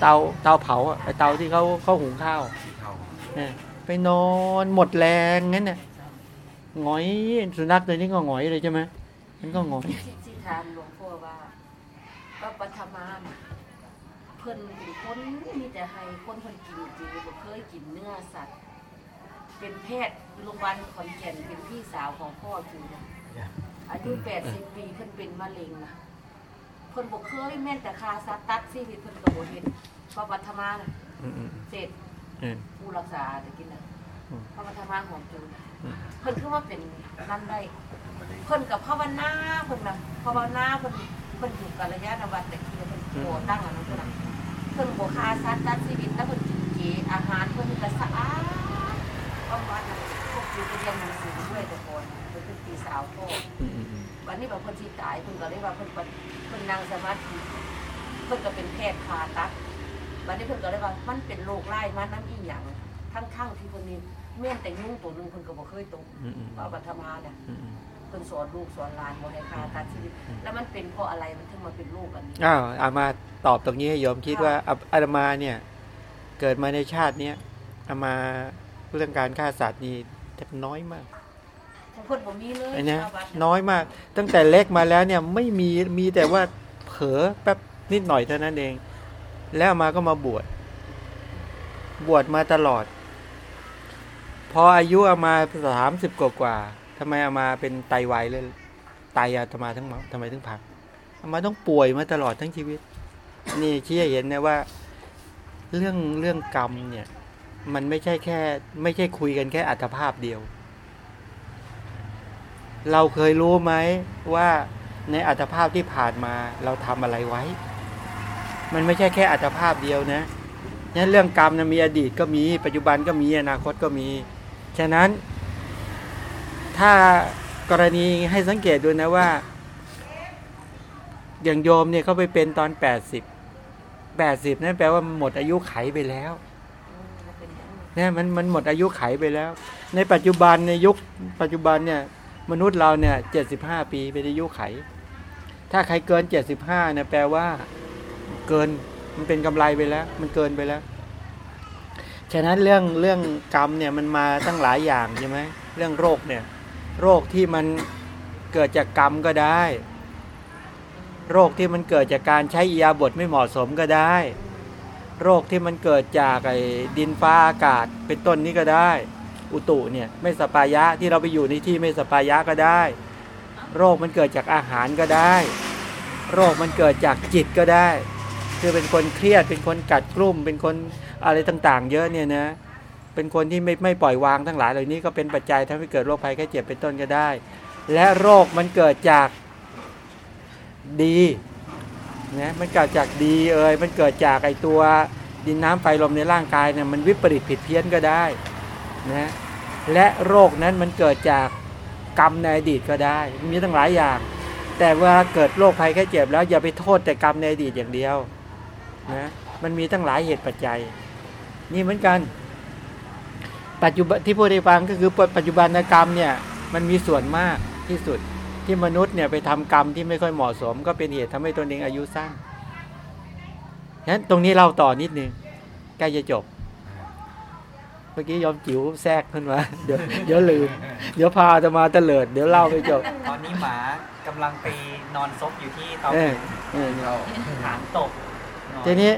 S2: เตาเตาเผาอะไอเตาที่เขาเขาหุงข้าว
S3: เข้า
S2: เนี่ยไปนอนหมดแรงงั้นเนี่ยหงอยสุนัขตัวนี้ก็หงอยเลยใช่ไหมมันก็หงอยา
S1: น่ะเพิ่นเป็นคนมีแต่ให้คนเพิ่นกินจริงบ่เคยกินเนื้อสัตว์ เป็นแพทย์โรงพยาบาลขอนแก่นเป็นพี่สาวของพ่อจูนะอายุ80ปีเพิ่นเป็นมะเร็งนะเพิ่นบ่เคยแม่นแต่คาสัตว์ตัดชีวิตเพิ่นก็บ่เห็นพระปัทมาน่ะ
S2: อืมอืม
S1: เสร็จ
S2: อืม
S1: ผู้รักษาได้กินน่ะ
S2: อืม
S1: พระปัทมาของจูน
S2: อืม
S1: เพิ่นคือว่าเป็นนั่นได้เพิ่นกับภาวนาเพิ่นน่ะภาวนาเพิ่นเพิ่นอยู่กัลยาณวัดแต่คือเพิ่นโบตั้งอันนั้นเพิ่นน่ะเพิ่นบ่ฆ่าสัตว์ตัดชีวิตแล้วเพิ่นกินเจอาหารเพิ่นก็สะอาดบางวันน่ะพวกอยู่ไปเรียนหนังสือด้วยแต่ก่อนเพิ่นเป็นพี่สาวพ่อ
S2: อืมอืมอืม
S1: วันนี้บางคนที่ตายเพิ่นก็เลยว่าเพิ่นเพิ่นเพิ่นนั่งสมาธิเพิ่นก็เป็นแพทย์ผ่าตัดวันนี้เพิ่นก็เลยว่ามันเป็นโรคร้ายมันน้ำอีหยังทั้งๆที่เพิ่นนี่แม่นแต่ยุ่งตัวหนึงเพิ่นก็บ่เคยตก
S2: อืมอืม
S1: ว่าบัตรมาเนี่ย
S2: อืมอืม
S1: เพิ่นสอนลูกสอนหลานบ่ให้ฆ่าตัดชีวิต แล้วมันเป็นเพราะอะไรมันถึงมาเป็นลูกอันนี้
S2: อ้าวเอามาตอบตรงนี้ให้โยมคิดว่าอาอาตมาเนี่ย เกิดมาในชาติเนี้ยอามาเรื่องการฆ่าสัตว์นี่แทบน้อยมาก
S1: เพิ่นบ่มีเลย
S2: ไอ้เนี่ย
S1: ชาววัด
S2: น้อยมาก ตั้งแต่เล็กมาแล้วเนี่ยไม่มีมีแต่ว่าเผลอแป๊บนิดหน่อยเท่านั้นเอง แล้วอามาก็มาบวชบวชมาตลอด พออายุอามาสามสิบกว่าก ว่าทำไมอามาเป็นไตวายเลยไตอาตมาทั้งหมดทำไมถึงพังอามาต้องป่วยมาตลอดทั้งชีวิต นี่ชี้เห็นนะว่า เรื่องเรื่องกรรมเนี่ย มันไม่ใช่แค่ ไม่ใช่คุยกันแค่อัตภาพเดียว เราเคยรู้ไหมว่าในอัตภาพที่ผ่านมาเราทำอะไรไว้ มันไม่ใช่แค่อัตภาพเดียวนะนั้นเรื่องกรรมนะมีอดีตก็มี ปัจจุบันก็มีอนาคตก็มี ฉะนั้น ถ้ากรณีให้สังเกตดูนะว่า อย่างโยมเนี่ยเขาไปเป็นตอนแปดสิบแปดสิบนั่นแปลว่าหมดอายุไขไปแล้ว
S1: อืมมันเป็นอย่างนี้
S2: เนี่ยมันมันหมดอายุไขไปแล้ว ในปัจจุบันในยุคปัจจุบันเนี่ย มนุษย์เราเนี่ยเจ็ดสิบห้าปีเป็นอายุไข ถ้าใครเกินเจ็ดสิบห้าเนี่ยแปลว่าเกินมันเป็นกำไรไปแล้ว มันเกินไปแล้ว ฉะนั้นเรื่องเรื่องกรรมเนี่ยมันมาตั้งหลายอย่างใช่ไหมเรื่องโรคเนี่ย โรคที่มันเกิดจากกรรมก็ได้ โรคที่มันเกิดจากการใช้อยาบทไม่เหมาะสมก็ได้ โรคที่มันเกิดจากไอ้ดินฟ้าอากาศเป็นต้นนี้ก็ได้ อุตุเนี่ยไม่สปายะที่เราไปอยู่ในที่ไม่สปายะก็ได้ โรคมันเกิดจากอาหารก็ได้ โรคมันเกิดจากจิตก็ได้ คือเป็นคนเครียดเป็นคนกัดกลุ่ม เป็นคนอะไรต่าง ๆ เยอะเนี่ยนะ เป็นคนที่ไม่ไม่ปล่อยวางทั้งหลายเหล่านี้ก็เป็นปัจจัยทำให้เกิดโรคภัยแค่เจ็บเป็นต้นก็ได้ และโรคมันเกิดจากดีนะมันเกิดจากดีเอ่ยมันเกิดจากไอตัวดินน้ำไฟลมในร่างกายเนี่ยมันวิปริตผิดเพี้ยนก็ได้นะและโรคนั้นมันเกิดจากกรรมในอดีตก็ได้ มีตั้งหลายอย่าง แต่เว่าเกิดโรคภัยแค่เจ็บแล้วอย่าไปโทษแต่กรรมในอดีตอย่างเดียวนะมันมีตั้งหลายเหตุปัจจัย นี่เหมือนกัน ปัจจุบันที่พูดให้ฟังก็คือปัจจุบันกรรมเนี่ยมันมีส่วนมากที่สุดที่มนุษย์เนี่ยไปทำกรรมที่ไม่ค่อยเหมาะสม ก็เป็นเหตุทำให้ตนเองอายุสั้นฉะนั้นตรงนี้เราต่อนิดนึงใกล้จะจบ เมื่อกี้ยอมจิ๋วแทรกขึ้นมาเดี๋ยวเดี๋ยวลืม เดี๋ยวพาจะมาเตลิด เดี๋ยวเล่าไปจบ
S6: ตอนนี้หมากำลังไปนอนซบอยู่ที่เตา
S2: เออ
S6: ผิง
S2: เออ
S3: เรา
S6: หางตกนอน
S2: ทีนี้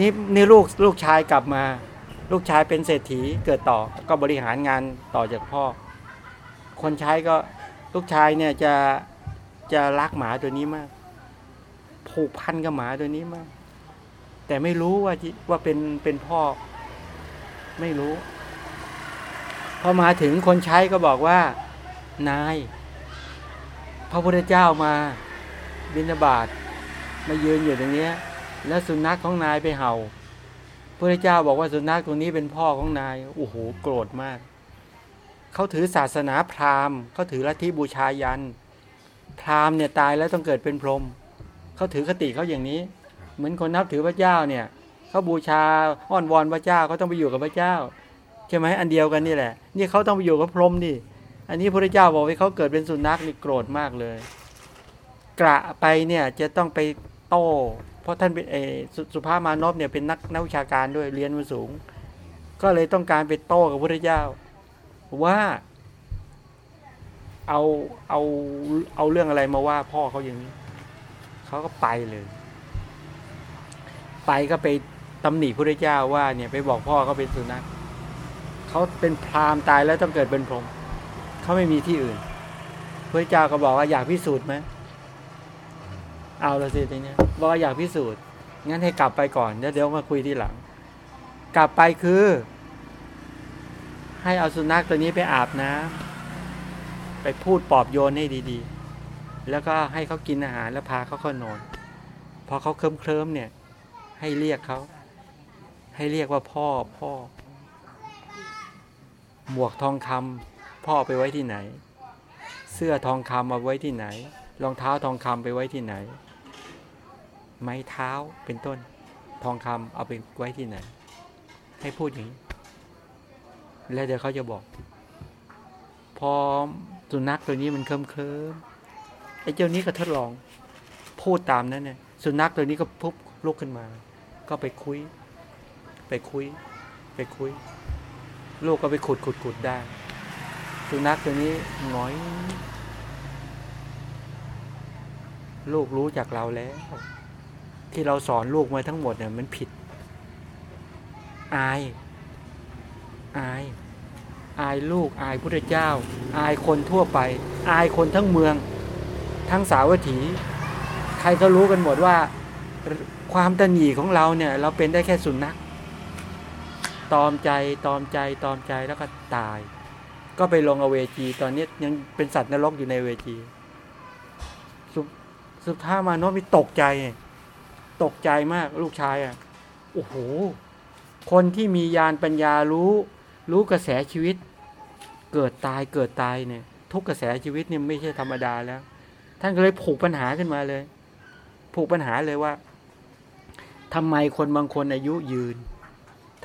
S2: นี่นี่ลูกลูกชายกลับมา ลูกชายเป็นเศรษฐีเกิดต่อก็บริหารงานต่อจากพ่อ คนใช้ก็ลูกชายเนี่ยจะจะรักหมาตัวนี้มาก ผูกพันกับหมาตัวนี้มาก แต่ไม่รู้ว่าจิว่าเป็นเป็นพ่อ ไม่รู้ พอมาถึงคนใช้ก็บอกว่า นาย พระพุทธเจ้ามาบิณฑบาตมายืนอยู่ตรงนี้แล้วสุนัขของนายไปเห่า พระเจ้าบอกว่าสุนัขตัวนี้เป็นพ่อของนายโอ้โหโกรธมาก เขาถือศาสนาพราหมณ์เขาถือลัทธิบูชายัน พราหมณ์เนี่ยตายแล้วต้องเกิดเป็นพรหมเขาถือคติเขาอย่างนี้ เหมือนคนนับถือพระเจ้าเนี่ยเขาบูชาอ้อนวอนพระเจ้าเขาต้องไปอยู่กับพระเจ้าใช่ไหมอันเดียวกันนี่แหละ นี่เขาต้องไปอยู่กับพรหมดิอันนี้พระเจ้าบอกว่าเขาเกิดเป็นสุนัขนี่โกรธมากเลย กระไปเนี่ยจะต้องไปโต้ ราะท่านเป็นสุสุภาพมานพเนี่ยเป็นนักนักวิชาการด้วยเรียนมาสูง ก็เลยต้องการไปโต้กับพระเจ้า ว่าเอาเอาเอาเรื่องอะไรมาว่าพ่อเขาอย่างนี้เขาก็ไปเลย ไปก็ไปตำหนิพระเจ้าว่าเนี่ยไปบอกพ่อเขาเป็นสุนัขเขาเป็นพราหมณ์ตายแล้วต้องเกิดเป็นพรหมเขาไม่มีที่อื่นพระเจ้าก็บอกว่าอยากพิสูจน์ไหม เอาละสิทีนี้บอกว่าอยากพิสูจน์งั้นให้กลับไปก่อนแล้วเดี๋ยวมาคุยทีหลัง กลับไปคือ ให้เอาสุนัขตัวนี้ไปอาบน้ำไปพูดปลอบโยนให้ดีๆ แล้วก็ให้เขากินอาหารแล้วพาเขาเข้านอนพอเขาเคลิ้มเคลิมๆเนี่ย ให้เรียกเขาให้เรียกว่าพ่อพ่อ หมวกทองคำพ่อไปไว้ที่ไหน เสื้อทองคำเอาไว้ที่ไหนรองเท้าทองคำไปไว้ที่ไหน ไม้เท้าเป็นต้น ทองคำเอาไปไว้ที่ไหน ให้พูดอย่างนี้ แล้วเดี๋ยวเขาจะบอก พอสุนัขตัวนี้มันเคลิ้มเคลิมไอ้เจ้านี้ก็ทดลอง พูดตามนั้นเนี่ยสุนัขตัวนี้ก็ปุ๊บลุกขึ้นมา ก็ไปคุย ไปคุย ไปคุย ลูกก็ไปขุดขุดขุดได้ สุนัขตัวนี้หงอย ลูกรู้จากเราแล้ว ที่เราสอนลูกมาทั้งหมดเนี่ยมันผิด อาย อาย อายลูกอายพุทธเจ้า อายคนทั่วไป อายคนทั้งเมือง ทั้งสาวัตถี ใครก็รู้กันหมดว่า ความตนหนีของเราเนี่ย เราเป็นได้แค่สุนัขตอมใจตอมใจตอมใจแล้วก็ตาย ก็ไปลงอเวจี ตอนนี้ยังเป็นสัตว์นรกอยู่ในเวจี สุสุดท้ามานพมีตกใจ ตกใจมากลูกชายอะโอ้โหคนที่มียานปัญญารู้ รู้กระแสชีวิต เกิดตายเกิดตายเนี่ย ทุกกระแสชีวิตเนี่ยไม่ใช่ธรรมดาแล้ว ท่านก็เลยผูกปัญหาขึ้นมาเลย ผูกปัญหาเลยว่าทำไมคนบางคนอายุยืน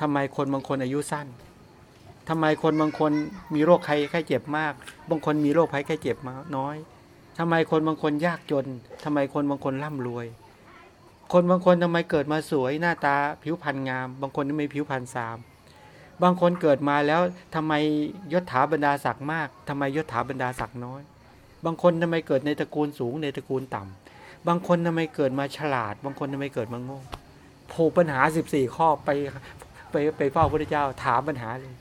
S2: ทำไมคนบางคนอายุสั้นทำไมคนบางคนมีโรคไข้ไข้เจ็บมาก บางคนมีโรคภัยไข้เจ็บมาน้อยทำไมคนบางคนยากจนทำไมคนบางคนร่ำรวย คนบางคนทำไมเกิดมาสวยหน้าตาผิวพรรณงาม บางคนไม่ผิวพรรณสามบางคนเกิดมาแล้วทำไมยศถาบรรดาศักดิ์มากทำไมยศถาบรรดาศักดิ์น้อย บางคนทำไมเกิดในตระกูลสูงในตระกูลต่ำบางคนทำไมเกิดมาฉลาด บางคนทำไมเกิดมาโง่ผูกปัญหาสิบสี่ข้อไปไปไปเฝ้าพระเจ้าถามปัญหาเลย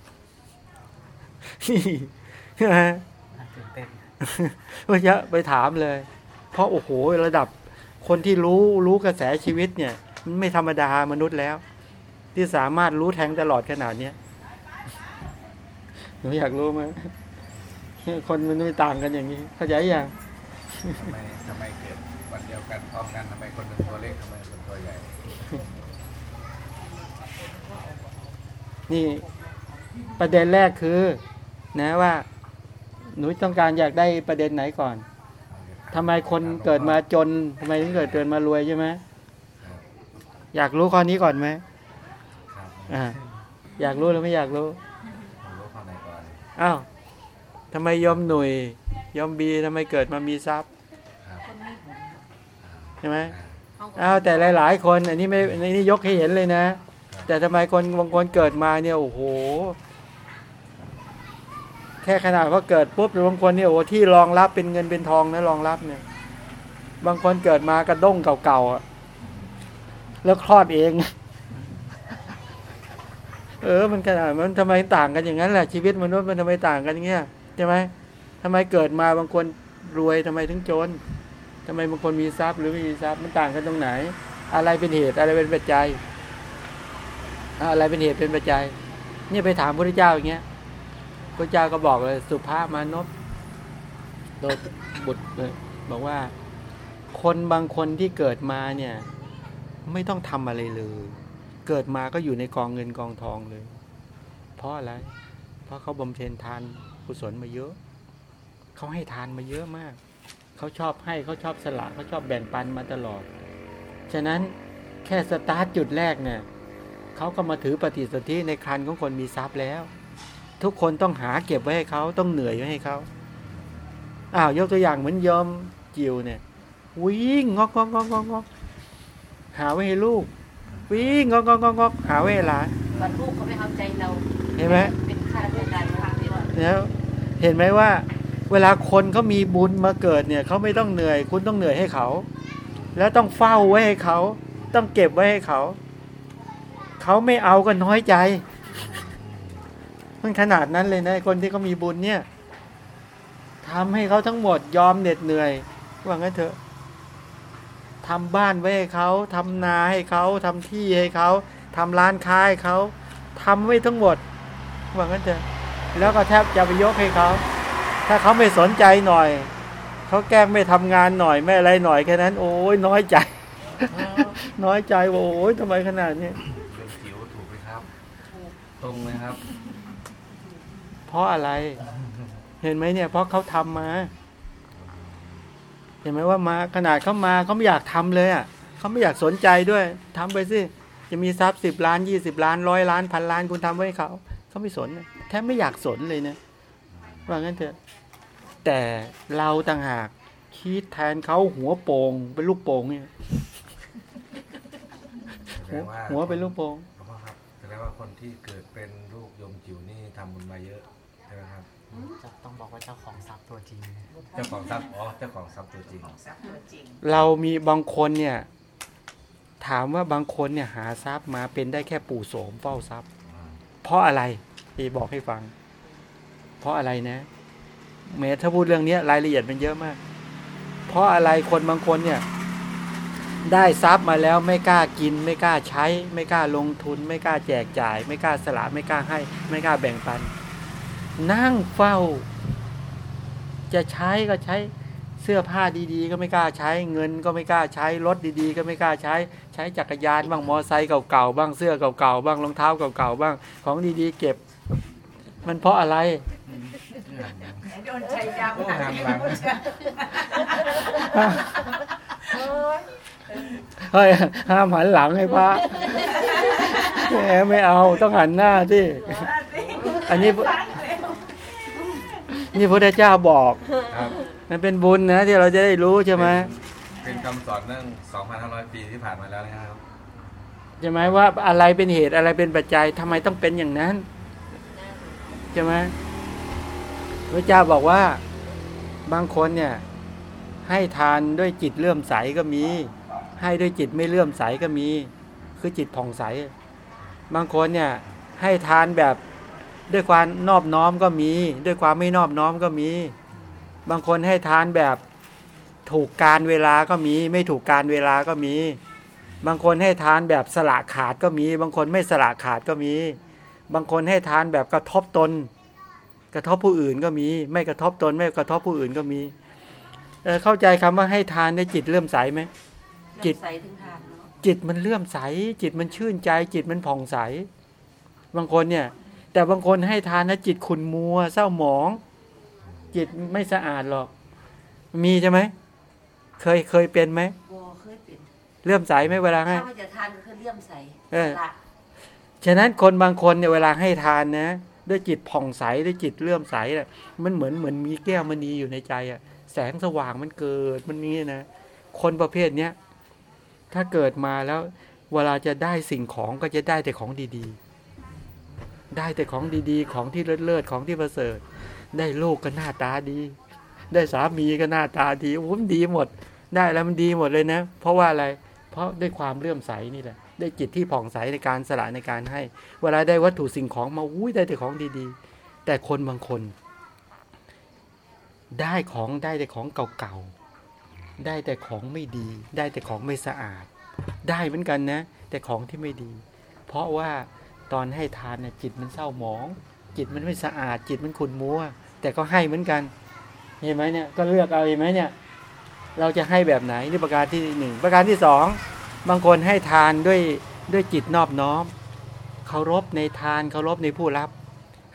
S2: ใช่ไหม
S6: น่าตื่นเต้น
S2: พระเจ้าไปถามเลย เพราะโอ้โหระดับ คนที่รู้รู้กระแสชีวิตเนี่ย มันไม่ธรรมดามนุษย์แล้ว ที่สามารถรู้แทงตลอดขนาดเนี้ยหนูอยากรู้ไหมคนมันไม่ต่างกันอย่างนี้ เข้าใจยัง
S3: ทำไมทำไมเกิดวันเดียวกันพร้อมกันทำไมคนเป็นตัวเล็กทำไมคนตัวใหญ่
S2: นี่ประเด็นแรกคือ นะว่า หนูต้องการอยากได้ประเด็นไหนก่อน
S3: เราจะถาม
S2: ทำไมคนเกิดมาจนทำไมถึงเกิดเกิดมารวยใช่ไหม
S3: ครับ
S2: อยากรู้ข้อนี้ก่อนไหม
S3: ครับ
S2: อ่าอยากรู้หรือไม่อยากรู้
S3: ผมรู้ข้อไหนก่อน
S2: อ้าวทำไมยอมหนุ่ยยอมบีทำไมเกิดมามีทรัพย์
S3: ครับ
S1: คนมีบุญ
S2: ใช่ไหม
S1: เขาก็
S2: อ้าวแต่หลาย ๆ คน อันนี้ไม่อันนี้ยกให้เห็นเลยนะ แต่ทำไมคนบางคนเกิดมาเนี่ยโอ้โห แค่ขนาดว่าเกิดปุ๊บหรือบางคนเนี่ยโอ้ที่รองรับเป็นเงินเป็นทองนะรองรับเนี่ย บางคนเกิดมากระด้งเก่าๆอะแล้วคลอดเอง เออ มันขนาดมันทำไมต่างกันอย่างนั้นแหละชีวิตมนุษย์มันทำไมต่างกันอย่างเงี้ยใช่ไหมทำไมเกิดมาบางคนรวยทำไมถึงจนทำไมบางคนมีทรัพย์ หรือไม่มีทรัพย์มันต่างกันตรงไหน อะไรเป็นเหตุอะไรเป็นปัจจัยอะไรเป็นเหตุเป็นปัจจัย เนี่ยไปถามพระพุทธเจ้าอย่างเงี้ย พระเจ้าก็บอกเลย สุภาพมานพโดยบุตรเลยบอกว่า คนบางคนที่เกิดมาเนี่ย ไม่ต้องทำอะไรเลย เกิดมาก็อยู่ในกองเงินกองทองเลย เพราะอะไร เพราะเขาบำเพ็ญทานกุศลมาเยอะ เขาให้ทานมาเยอะมาก เขาชอบให้เขาชอบสละเขาชอบแบ่งปันมาตลอด ฉะนั้นแค่สตาร์ทจุดแรกเนี่ยเขาก็มาถือปฏิสนธิในคันของคนมีทรัพย์แล้ว ทุกคนต้องหาเก็บไว้ให้เขาต้องเหนื่อยไว้ให้เขาอ้าวยกตัวอย่างเหมือนยอมจิวเนี่ย วิ่งงอกงอกงอกงอกงอกหาไว้ให้ลูก วิ่งงอกงอกงอกงอกหาไว้ให้หลาน
S1: วันลูกเขาไม่เข้าใจเรา
S2: เห็นไหม
S1: เป็นข้าราชการทางเดียว
S2: แล้วเห็นไหมว่า เวลาคนเขามีบุญมาเกิดเนี่ยเขาไม่ต้องเหนื่อย คุณต้องเหนื่อยให้เขา แล้วต้องเฝ้าไว้ให้เขา ต้องเก็บไว้ให้เขา เขาไม่เอาก็น้อยใจ มันขนาดนั้นเลยนะคนที่เขามีบุญเนี่ยทำให้เขาทั้งหมดยอมเหน็ดเหนื่อยว่างั้นเถอะทำบ้านไว้ให้เขาทำนาให้เขาทำที่ให้เขาทำร้านค้าให้เขาทำไว้ทั้งหมดว่างั้นเถอะแล้วก็แทบจะไปยกให้เขาถ้าเขาไม่สนใจหน่อยเขาแกล้งไม่ทำงานหน่อยไม่อะไรหน่อยแค่นั้น โอ้ยน้อยใจ น้อยใจว่าโอ้ยทำไมขนาดนี้
S3: เรื่องจิ๋วถูกไหมครับตรงไหมครับ
S2: เพราะอะไร เห็นไหมเนี่ย เพราะเขาทำมา เห็นไหมว่ามาขนาดเขามาเขาไม่อยากทำเลยอะเขาไม่อยากสนใจด้วยทำไปสิจะมีทรัพย์สิบล้านยี่สิบล้านร้อยล้านพันล้านคุณทำไว้ให้เขาเขาไม่สนนะแทบไม่อยากสนเลยนะว่างั้นเถอะ แต่เราต่างหากคิดแทนเขาหัวโป่งเป็นลูกโป่งเนี่ย
S3: แส
S2: หั
S3: ด
S2: ว
S3: งว่า
S2: หัวเป็นลูกโป่ง
S3: หลวงพ่อครับแสดงว่าคนที่เกิดเป็นลูกโยมจิ๋วนี่ทำบุญมาเยอะใช่ไหมครับ
S6: จะต้องบอกว่าเจ้าของทรัพย์ตัวจริง
S3: เจ้าของทรัพย์อ๋อเจ้าของทรัพย์ตัวจริง
S2: เรามีบางคนเนี่ย ถามว่าบางคนเนี่ยหาทรัพย์มาเป็นได้แค่ปู่โสมเฝ้าทรัพย์ เพราะอะไรพี่บอกให้ฟัง เพราะอะไรนะแม้ถ้าพูดเรื่องเนี้ยรายละเอียดมันเยอะมาก เพราะอะไรคนบางคนเนี่ย ได้ทรัพย์มาแล้วไม่กล้ากิน ไม่กล้าใช้ ไม่กล้าลงทุน ไม่กล้าแจกจ่าย ไม่กล้าสละไม่กล้าให้ ไม่กล้าแบ่งปัน นั่งเฝ้า จะใช้ก็ใช้เสื้อผ้าดีๆ ก็ไม่กล้าใช้เงินก็ไม่กล้าใช้รถดีๆ ก็ไม่กล้าใช้ ใช้จักรยานบ้างมอไซค์เก่าๆบ้างเสื้อเก่าๆบ้างรองเท้าเก่าๆบ้างของดีๆ เก็บ มันเพราะอะไร
S5: โดนใจดำ
S3: โอ้ทำหลัง
S2: เฮ้ยห้ามหันหลังให้พระแหมไม่เอาต้องหันหน้าที่ อันนี้ นี่พระเจ้าบอก
S3: ครับ
S2: มันเป็นบุญนะที่เราจะได้รู้ใช่ไหม
S3: เป็นคำสอนเรื่อง2,500ปีที่ผ่านมาแล้วนะครับ
S2: ใช่ไหมว่าอะไรเป็นเหตุอะไรเป็นปัจจัยทำไมต้องเป็นอย่างนั้นใช่ไหมพระเจ้าบอกว่าบางคนเนี่ย ให้ทานด้วยจิตเลื่อมใสก็มี ให้ด้วยจิตไม่เลื่อมใสก็มี คือจิตผ่องใส บางคนเนี่ย ให้ทานแบบ ด้วยความนอบน้อมก็มี ด้วยความไม่นอบน้อมก็มี บางคนให้ทานแบบถูกการเวลาก็มี ไม่ถูกการเวลาก็มี บางคนให้ทานแบบสละขาดก็มี บางคนไม่สละขาดก็มี บางคนให้ทานแบบกระทบตน กระทบผู้อื่นก็มี ไม่กระทบตน ไม่กระทบผู้อื่นก็มีเออเข้าใจคำว่าให้ทานในจิตเลื่อมใสไหมจิต
S1: ใส่ถึงทานเนาะ
S2: จิตมันเลื่อมใส จิตมันชื่นใจ จิตมันผ่องใส บางคนเนี่ย แต่บางคนให้ทานนะจิตขุนมัว เศร้าหมอง จิตไม่สะอาดหรอก มีใช่ไหมเคยเคยเป็นไหม
S1: บ่เคยเป็น
S2: เลื่อมใสไหมเวลาให้
S1: ถ้าว่าจะทานก็คือเลี่ยมใส
S2: เออ
S1: ละ
S2: ฉะนั้นคนบางคนเนี่ยเวลาให้ทานนะ ด้วยจิตผ่องใสด้วยจิตเลื่อมใสน่ะมันเหมือนเหมือนมีแก้วมณีอยู่ในใจอะแสงสว่างมันเกิดมันนี้นะคนประเภทเนี้ยถ้าเกิดมาแล้ว เวลาจะได้สิ่งของก็จะได้แต่ของดีๆ ได้แต่ของดีๆ ของที่เลิศๆของที่ประเสริฐ ได้ลูกก็หน้าตาดี ได้สามีก็หน้าตาดีโอ้มันดีหมด ได้แล้วมันดีหมดเลยนะ เพราะว่าอะไร เพราะด้วยความเลื่อมใสนี่แหละ ได้จิตที่ผ่องใสในการสละในการให้ เวลาได้วัตถุสิ่งของมาอุ้ยได้แต่ของดีๆ แต่คนบางคน ได้ของได้แต่ของเก่าๆ ได้แต่ของไม่ดี ได้แต่ของไม่สะอาด ได้เหมือนกันนะ แต่ของที่ไม่ดี เพราะว่า ตอนให้ทานเนี่ยจิตมันเศร้าหมอง จิตมันไม่สะอาด จิตมันขุ่นมัว แต่ก็ให้เหมือนกันเห็นไหมเนี่ยก็เลือกเอาเห็นไหมเนี่ย เราจะให้แบบไหนนี่ประการที่หนึ่งประการที่สองบางคนให้ทานด้วยด้วยจิตนอบน้อมเคารพในทานเคารพในผู้รับ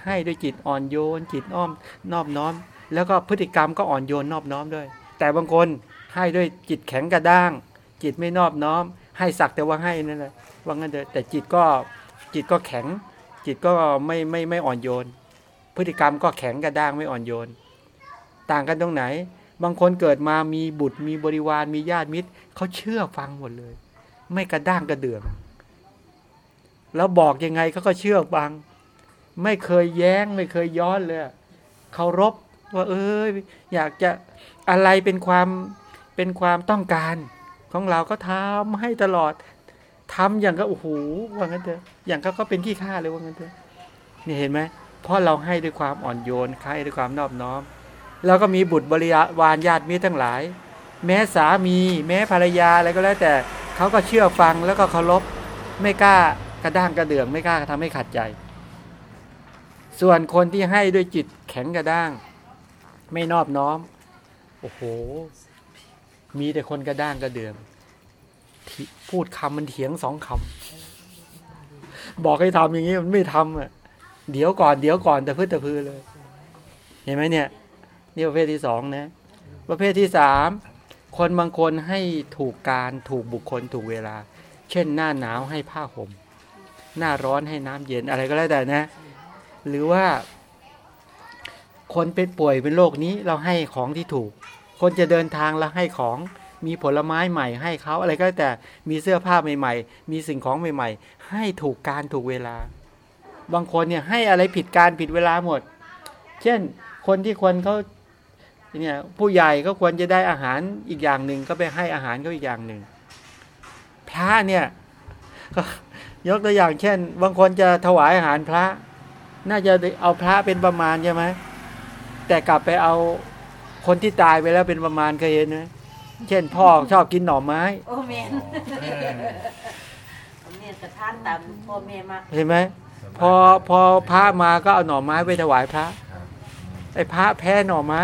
S2: ให้ด้วยจิตอ่อนโยน จิตอ้อมนอบน้อม แล้วก็พฤติกรรมก็อ่อนโยนนอบน้อมด้วย แต่บางคนให้ด้วยจิตแข็งกระด้าง จิตไม่นอบน้อม ให้สักแต่ว่าให้นั่นแหละว่างั้นเถอะแต่จิตก็ จิตก็แข็ง จิตก็ไม่ไม่ไม่อ่อนโยน พฤติกรรมก็แข็งกระด้างไม่อ่อนโยน ต่างกันตรงไหน บางคนเกิดมามีบุตรมีบริวารมีญาติมิตรเขาเชื่อฟังหมดเลย ไม่กระด้างกระเดื่อง แล้วบอกยังไงเขาก็เชื่อฟัง ไม่เคยแย้งไม่เคยย้อนเลยเคารพว่าเอออยากจะอะไรเป็นความเป็นความต้องการของเราก็ทำให้ตลอด ทำอย่างก็โอ้โหว่างั้นเถอะอย่างก็ก็เป็นขี้ข้าเลยว่างั้นเถอะนี่เห็นไหมเพราะเราให้ด้วยความอ่อนโยนให้ด้วยความนอบน้อม แล้วก็มีบุตรบริวารญาติมิตรทั้งหลาย แม้สามี แม้ภรรยาอะไรก็แล้วแต่เขาก็เชื่อฟังแล้วก็เคารพไม่กล้ากระด้างกระเดื่องไม่กล้าทำให้ขัดใจ ส่วนคนที่ให้ด้วยจิตแข็งกระด้าง ไม่นอบน้อม โอ้โห มีแต่คนกระด้างกระเดื่อง พูดคำมันเถียงสองคำบอกให้ทำอย่างนี้มันไม่ทำอะเดี๋ยวก่อนเดี๋ยวก่อนแต่พื้นแต่พื้นเลย เห็นไหมเนี่ย นี่ประเภทที่สองนะประเภทที่สามคนบางคนให้ถูกการถูกบุคคลถูกเวลา เช่นหน้าหนาวให้ผ้าห่มหน้าร้อนให้น้ำเย็นอะไรก็แล้วแต่นะ หรือว่า คนเป็นป่วยเป็นโรคนี้เราให้ของที่ถูก คนจะเดินทางเราให้ของ มีผลไม้ใหม่ให้เขาอะไรก็แต่มีเสื้อผ้าใหม่ ๆ มีสิ่งของใหม่ ๆ ให้ถูกการถูกเวลา บางคนเนี่ยให้อะไรผิดการผิดเวลาหมด เช่นคนที่ควรเขาเนี่ยผู้ใหญ่ก็ควรจะได้อาหารอีกอย่างหนึ่งก็ไปให้อาหารเขาอีกอย่างหนึ่งพระเนี่ยยกตัวอย่างเช่น บางคนจะถวายอาหารพระ น่าจะเอาพระเป็นประมาณใช่ไหมแต่กลับไปเอาคนที่ตายไปแล้วเป็นประมาณเคยเห็นไหม เช่นพ่อชอบกินหน่อไม้
S1: โอ้แม่นแม่นจะทานตามพ่อแม่มาก
S2: เห็นไหมพอพอพระมาก็เอาหน่อไม้ไปถวายพระ
S3: ครับ
S2: ไอ้พระแพ้หน่อไม้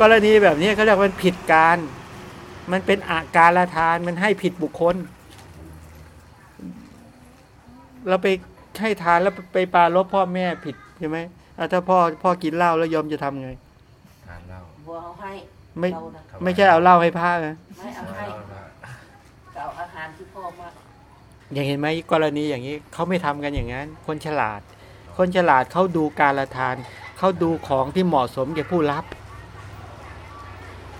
S2: กรณีแบบนี้เขาเรียกว่ามันผิดการ มันเป็นอาการละทานมันให้ผิดบุคคล เราไปให้ทานแล้วไปปรารบพ่อแม่ผิดใช่ไหมอะ ถ้าพ่อพ่อกินเหล้าแล้วยอมจะทำไง
S3: ทานเหล้า
S1: บัวเอาให้
S2: ไม่
S1: เรานะ
S2: ไม่ใช่เอาเหล้าให้พระนะ
S1: ไม่เอาให้ก็เอาอาหารที่พ่อมาก
S2: อย่างเห็นไหมกรณีอย่างนี้เขาไม่ทำกันอย่างนั้น คนฉลาด คนฉลาดเขาดูการละทาน เขาดูของที่เหมาะสมแก่ผู้รับ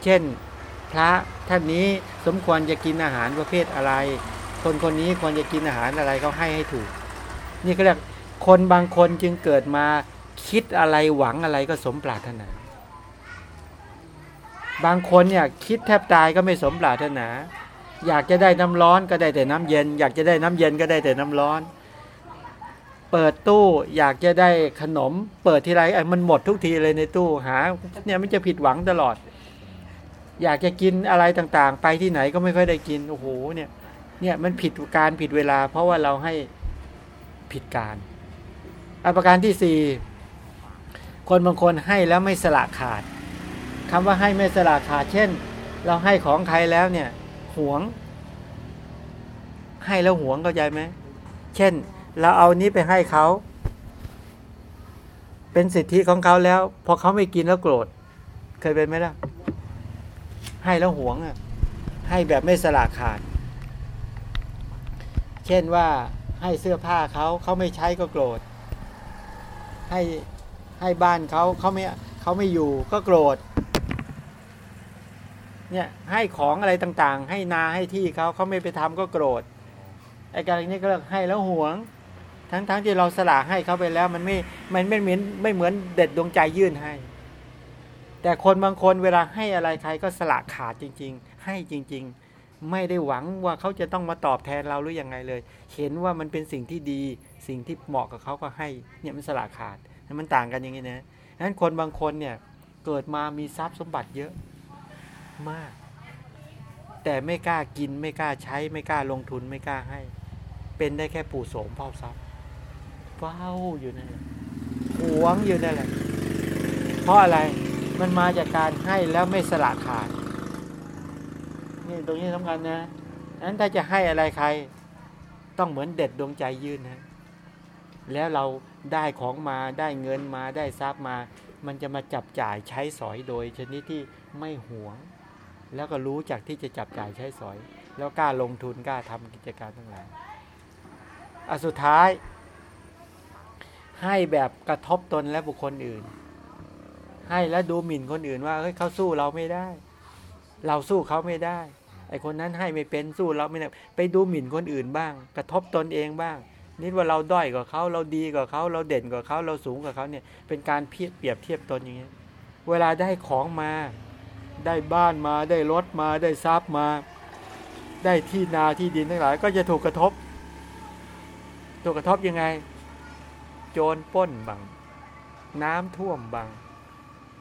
S2: เช่น พระท่านนี้สมควรจะกินอาหารประเภทอะไร คนคนนี้ควรจะกินอาหารอะไรเขาให้ให้ถูก นี่ก็เรียกคนบางคนจึงเกิดมา คิดอะไรหวังอะไรก็สมปรารถนา บางคนเนี่ยคิดแทบตายก็ไม่สมปรารถนา อยากจะได้น้ำร้อนก็ได้แต่น้ำเย็น อยากจะได้น้ำเย็นก็ได้แต่น้ำร้อน เปิดตู้อยากจะได้ขนม เปิดทีไรไอ้มันหมดทุกทีเลยในตู้หาเนี่ยมันจะผิดหวังตลอด อยากจะกินอะไรต่างๆ ไปที่ไหนก็ไม่ค่อยได้กินโอ้โหเนี่ยเนี่ยมันผิดการผิดเวลา เพราะว่าเราให้ผิดการอัประการที่สี่ คนบางคนให้แล้วไม่สละขาดคำว่าให้ไม่สละขาด เช่น เราให้ของใครแล้วเนี่ยหวง ให้แล้วหวงเข้าใจไหมเช่น เราเอานี้ไปให้เขา เป็นสิทธิของเขาแล้วพอเขาไม่กินแล้วโกรธ เคยเป็นไหมล่ะ ให้แล้วหวงอะให้แบบไม่สละขาด เช่นว่าให้เสื้อผ้าเขาเขาไม่ใช้ก็โกรธ ให้ ให้บ้านเขาเขาไม่เขาไม่อยู่ก็โกรธเนี่ยให้ของอะไรต่างๆ ให้นาให้ที่เขาเขาไม่ไปทำก็โกรธไอ้การนี้ก็เรียกให้แล้วหวง ทั้งๆทที่เราสละให้เขาไปแล้วมันไม่มันไม่เหมือนไม่เหมือนเด็ดดวงใจยื่นให้ แต่คนบางคนเวลาให้อะไรใครก็สละขาดจริง ๆ ให้จริง ๆ ไม่ได้หวังว่าเขาจะต้องมาตอบแทนเราหรือยังไงเลย เห็นว่ามันเป็นสิ่งที่ดี สิ่งที่เหมาะกับเขาก็ให้เนี่ยมันสละขาด มันต่างกันอย่างนี้นะนั้นคนบางคนเนี่ยเกิดมามีทรัพย์สมบัติเยอะมาก แต่ไม่กล้ากินไม่กล้าใช้ ไม่กล้าลงทุนไม่กล้าให้ เป็นได้แค่ปู่โสมเฝ้าทรัพย์เฝ้าอยู่นั่นแหละหวงอยู่นั่นแหละเพราะอะไรมันมาจากการให้แล้วไม่สละขาดนี่ตรงนี้สำคัญนะนั้นถ้าจะให้อะไรใคร ต้องเหมือนเด็ดดวงใจยื่นนะ แล้วเรา ได้ของมาได้เงินมาได้ทรัพย์มา มันจะมาจับจ่ายใช้สอยโดย ชนิดที่ไม่หวง แล้วก็รู้จักที่จะจับจ่ายใช้สอย แล้วกล้าลงทุนกล้าทำกิจการทั้งหลายอะสุดท้าย ให้แบบกระทบตนและบุคคลอื่น ให้แล้วดูหมิ่นคนอื่นว่าเฮ้ยเขาสู้เราไม่ได้ เราสู้เขาไม่ได้ไอคนนั้นให้ไม่เป็นสู้เราไม่ได้ไปดูหมิ่นคนอื่นบ้าง กระทบตนเองบ้าง นิดว่าเราด้อยกว่าเขาเราดีกว่าเขาเราเด่นกว่าเขาเราสูงกว่าเขาเนี่ยเป็นการเพียบเปรียบเทียบตนอย่างเงี้ยเวลาได้ของมา ได้บ้านมาได้รถมาได้ทรัพย์มา ได้ที่นาที่ดินทั้งหลาย ก็จะถูกกระทบ ถูกกระทบยังไง โจรป้นบัง น้ำท่วมบัง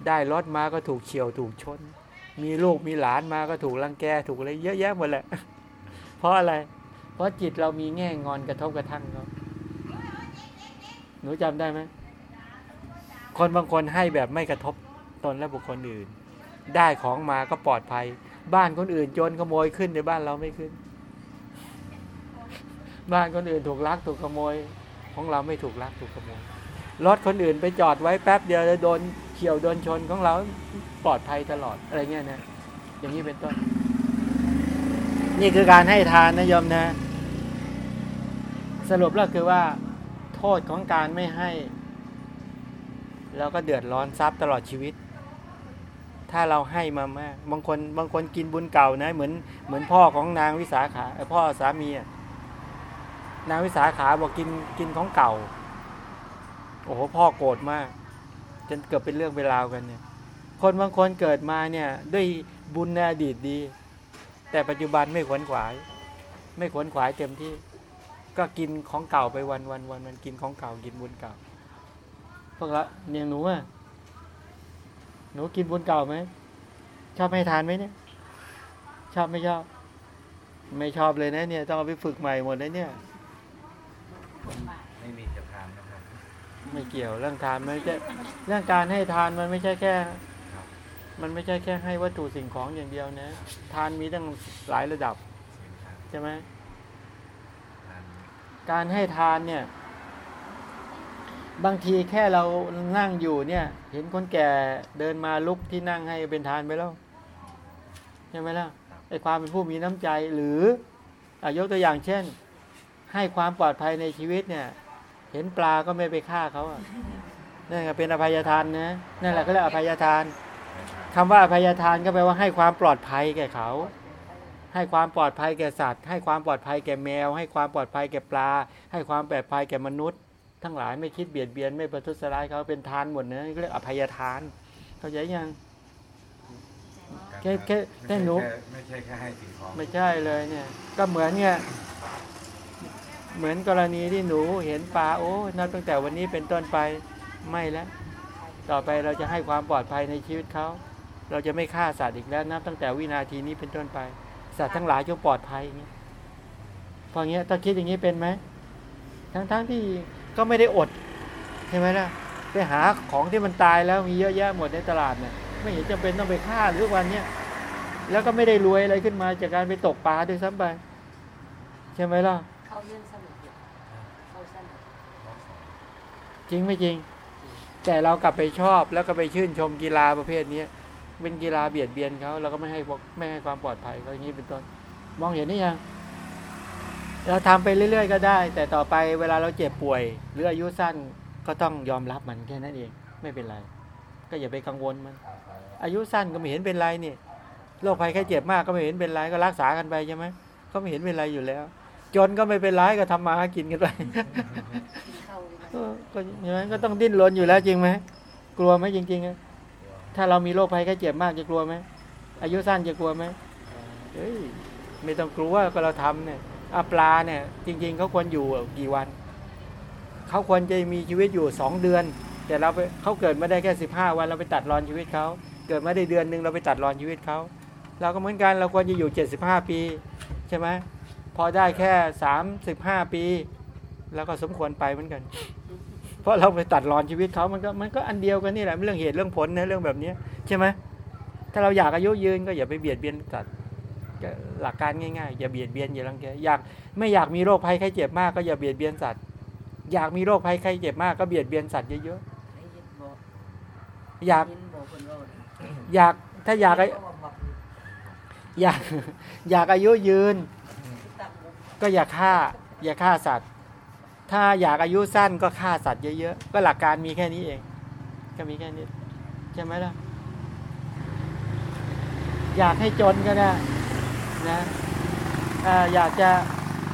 S2: ได้รถมาก็ถูกเฉียวถูกชน มีลูกมีหลานมาก็ถูกรังแกถูกอะไรเยอะแยะหมดแหละเพราะอะไรเเพราะจิตเรามีแง่งอนกระทบกระทั่งเขาหนูจำได้ไหมคนบางคนให้แบบไม่กระทบตนและบุคคลอื่น ได้ของมาก็ปลอดภัย บ้านคนอื่นโจรขโมยขึ้นในบ้านเราไม่ขึ้น บ้านคนอื่นถูกลักถูกขโมย ของเราไม่ถูกลักถูกขโมยรถคนอื่นไปจอดไว้แป๊บเดียวแล้วโดนเฉียวโดนชนของเราปลอดภัยตลอดอะไรเงี้ยนะอย่างนี้เป็นต้น นี่คือการให้ทานนะโยมนะ สรุปแล้วคือว่า โทษของการไม่ให้ แล้วก็เดือดร้อนทรัพย์ตลอดชีวิต ถ้าเราให้มามากบางคนบางคนกินบุญเก่านะ เหมือนเหมือนพ่อของนางวิสาขาเอ่อพ่อสามีอะนางวิสาขาบอกกินกินของเก่า โอ้โหพ่อโกรธมากจนเกิดเป็นเรื่องเป็นราวกันเนี่ย คนบางคนเกิดมาเนี่ย ด้วยบุญในอดีตดี แต่ปัจจุบันไม่ขวนขวาย ไม่ขวนขวายเต็มที่ ก็กินของเก่าไปวันวันวันมันกินของเก่ากินบุญเก่า พวกละเนี่ยหนูอะหนูกินบุญเก่าไหมชอบให้ทานไหมเนี่ย ชอบไม่ชอบ ไม่ชอบเลยนะเนี่ย ต้องเอาไปฝึกใหม่หมดเลยเนี่ย
S3: ไม่มีจะทานนะครับ
S2: ไม่เกี่ยวเรื่องทานมันไม่ใช่เรื่องการให้ทานมันไม่ใช่แค่
S3: ครับ
S2: มันไม่ใช่แค่ให้วัตถุสิ่งของอย่างเดียวนะ ทานมีตั้งหลายระดับ ใช่ไหมการให้ทานเนี่ย บางทีแค่เรานั่งอยู่เนี่ย เห็นคนแก่เดินมาลุกที่นั่งให้เป็นทานไปแล้วใช่ไหมล่ะไอความเป็นผู้มีน้ำใจหรืออยกตัวอย่างเช่น ให้ความปลอดภัยในชีวิตเนี่ย เห็นปลาก็ไม่ไปฆ่าเขาอะนั่นก็เป็นอภัยทานนะนั่นแหละก็เรียกอภัยทาน คำว่าอภัยทานก็แปลว่าให้ความปลอดภัยแก่เขา ให้ความปลอดภัยแก่สัตว์ ให้ความปลอดภัยแก่แมว ให้ความปลอดภัยแก่ปลา ให้ความปลอดภัยแก่มนุษย์ ทั้งหลายไม่คิดเบียดเบียนไม่ประทุษร้ายเขาเป็นทานหมดนะเรียกอภัยทาน เข้าใจยัง
S3: การ
S2: แค่แค่
S3: ไม่
S2: แค่
S3: ใช่
S2: หนู
S3: ไม่ใช่แค่ให้สิ่งของ
S2: ไม่ใช่เลยเนี่ย ก็เหมือนเนี่ยเหมือนกรณีที่หนูเห็นปลาโอ้นับตั้งแต่วันนี้เป็นต้นไปไม่แล้ว ต่อไปเราจะให้ความปลอดภัยในชีวิตเขา เราจะไม่ฆ่าสัตว์อีกแล้วนับตั้งแต่วินาทีนี้เป็นต้นไป สัตว์ทั้งหลายจงปลอดภัยอย่างเงี้ยพออย่างเงี้ยต้องคิดอย่างนี้เป็นไหมทั้งๆทที่ก็ไม่ได้อดใช่ไหมล่ะไปหาของที่มันตายแล้วมีเยอะแยะหมดในตลาดเนี่ยไม่เห็นจำเป็นต้องไปฆ่าหรือวันเนี้ยแล้วก็ไม่ได้รวยอะไรขึ้นมาจากการไปตกปลาด้วยซ้ำไปใช่ไหมล่ะ
S1: เขายื่นสมุดอยู่เขาสนุก
S2: จริงไม่จริง แต่เรากลับไปชอบแล้วก็ไปชื่นชมกีฬาประเภทนี้ เป็นกีฬาเบียดเบียนเขาเราก็ไม่ให้พวกไม่ให้ความปลอดภัยก็อย่างนี้เป็นต้น มองเห็นนี่ยังเราทำไปเรื่อยๆ ก็ได้ แต่ต่อไปเวลาเราเจ็บป่วย หรืออายุสั้นก็ต้องยอมรับมันแค่นั้นเอง ไม่เป็นไร ก็อย่าไปกังวลมัน อายุสั้นก็ไม่เห็นเป็นไรนี่โรคภัยแค่เจ็บมากก็ไม่เห็นเป็นไรก็รักษากันไปใช่ไหมก็ไม่เห็นเป็นไรอยู่แล้ว จนก็ไม่เป็นไรก็ทำมาหากินกันไป
S1: กินข้าวเลยนะ
S2: เออก็อย่างนั้นก็ต้องดิ้นรนอยู่แล้วจริงไหมกลัวไหมจริงๆอะ ถ้าเรามีโรคภัยแค่เจ็บมากจะกลัวไหมอายุสั้นจะกลัวไหมเอ้ยไม่ต้องกลัวก็เราทำเนี่ยอาปลาเนี่ย จริง ๆเขาควรอยู่กี่วันเขาควรจะมีชีวิตอยู่สองเดือน แต่เราไปเขาเกิดมาได้แค่สิบห้าวันเราไปตัดรอนชีวิตเขาเกิดมาได้เดือนหนึ่งเราไปตัดรอนชีวิตเขาเราก็เหมือนกันเราควรจะอยู่เจ็ดสิบห้าปีใช่ไหมพอได้แค่สามสิบห้าปี แล้วก็สมควรไปเหมือนกัน เพราะเราไปตัดรอนชีวิตเขามันก็มันก็อันเดียวกันนี่แหละเรื่องเหตุเรื่องผลนะเรื่องแบบนี้ใช่ไหมถ้าเราอยากอายุยืนก็อย่าไปเบียดเบียนสัตว์ก็หลักการง่ายๆอย่าเบียดเบียนอย่ารังแกอยากไม่อยากมีโรคภัยไข้เจ็บมากก็อย่าเบียดเบียนสัตว์ อยากมีโรคภัยไข้เจ็บมากก็เบียดเบียนสัตว์เยอะๆอยาก
S1: อ
S2: ยากถ้าอยากอยากอยากอายุยืน
S1: ก็
S2: อย่าฆ่า อย่าฆ่าสัตว์ ถ้าอยากอายุสั้นก็ฆ่าสัตว์เยอะๆ ก็หลักการมีแค่นี้เอง ก็มีแค่นี้ใช่ไหมล่ะ อยากให้จนก็ได้นะอยากจะ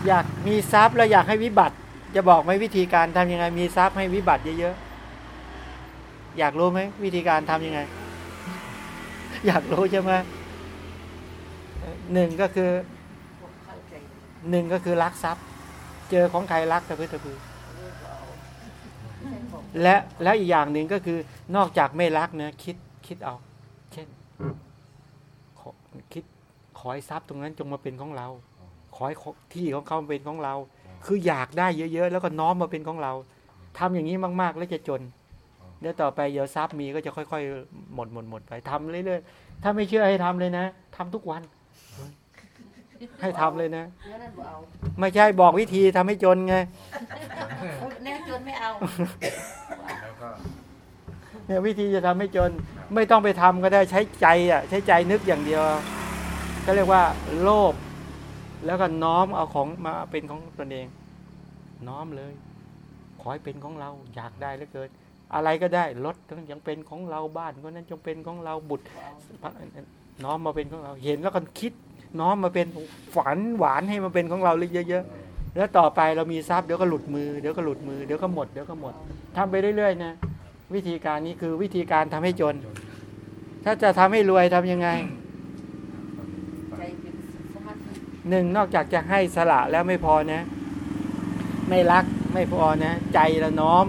S2: อยากมีทรัพย์แล้วอยากให้วิบัติ จะบอกไหมวิธีการทำยังไง มีทรัพย์ให้วิบัติเยอะๆ อยากรู้ไหมวิธีการทำยังไง อยากรู้ใช่ไหมหนึ่งก็คือหนึ่งก็คือรักทรัพย์ เจอของใครรักตะพื้ตะพือ
S1: เรื่อ
S2: และแล้วอีกอย่างหนึ่งก็คือนอกจากไม่รักนะคิดคิดเอา เช่นคิดขอให้ทรัพย์ตรงนั้นจงมาเป็นของเรา ขอให้ที่ของเขาเป็นของเรา คืออยากได้เยอะๆ แล้วก็น้อมมาเป็นของเราทำอย่างนี้มากๆ แล้วจะจนเดี๋ยวต่อไปเดี๋ยวทรัพย์มีก็จะค่อย ๆ หมดหมดหมดไปทำเรื่อยๆ ถ้าไม่เชื่อให้ทำเลยนะทำทุกวัน ให้ทำเลยนะ
S1: เนื้อนั่นบอกเอา
S2: ไม่ใช่บอกวิธีทำให้จนไง
S1: แน่จนไม่เอา
S3: แล้วก็
S2: เนี่ยวิธีจะทำให้จน ไม่ต้องไปทำก็ได้ใช้ใจอะ ใช้ใจนึกอย่างเดียวก็เรียกว่าโลภแล้วก็น้อมเอาของมาเป็นของตนเอง น้อมเลย ขอให้เป็นของเราอยากได้เหลือเกินอะไรก็ได้รถต้องยังเป็นของเราบ้านก็นั้นจงเป็นของเราบุตรน้อมมาเป็นของเราเห็นแล้วก็คิด น้อมมาเป็นฝันหวานให้มาเป็นของเราเยอะๆแล้วต่อไปเรามีทรัพย์เดี๋ยวก็หลุดมือเดี๋ยวก็หลุดมือเดี๋ยวก็หมดเดี๋ยวก็หมดทำไปเรื่อยๆนะวิธีการนี้คือวิธีการทำให้จน ถ้าจะทำให้รวยทำยังไงหนึ่งนอกจากจะให้สละแล้วไม่พอนะ ไม่รักไม่พอนะ ใจละน้อม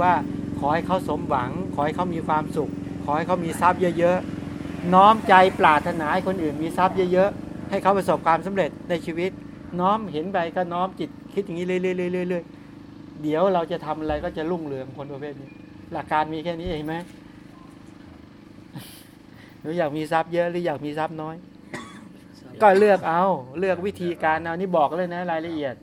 S2: ว่าขอให้เขาสมหวัง ขอให้เขามีความสุข ขอให้เขามีทรัพย์เยอะๆน้อมใจปรารถนาให้คนอื่นมีทรัพย์เยอะๆ ให้เขาประสบความสำเร็จในชีวิต น้อมเห็นไปก็น้อมจิตคิดอย่างนี้เรื่อยๆเรื่อยๆเดี๋ยวเราจะทำอะไรก็จะรุ่งเรืองคนประเภทนี้ หลักการมีแค่นี้เห็นไหมหรืออยากมีทรัพย์เยอะหรืออยากมีทรัพย์น้อย ก็เลือกเอาเลือกวิธีการเอานี่บอกเลยนะ รายละเอียด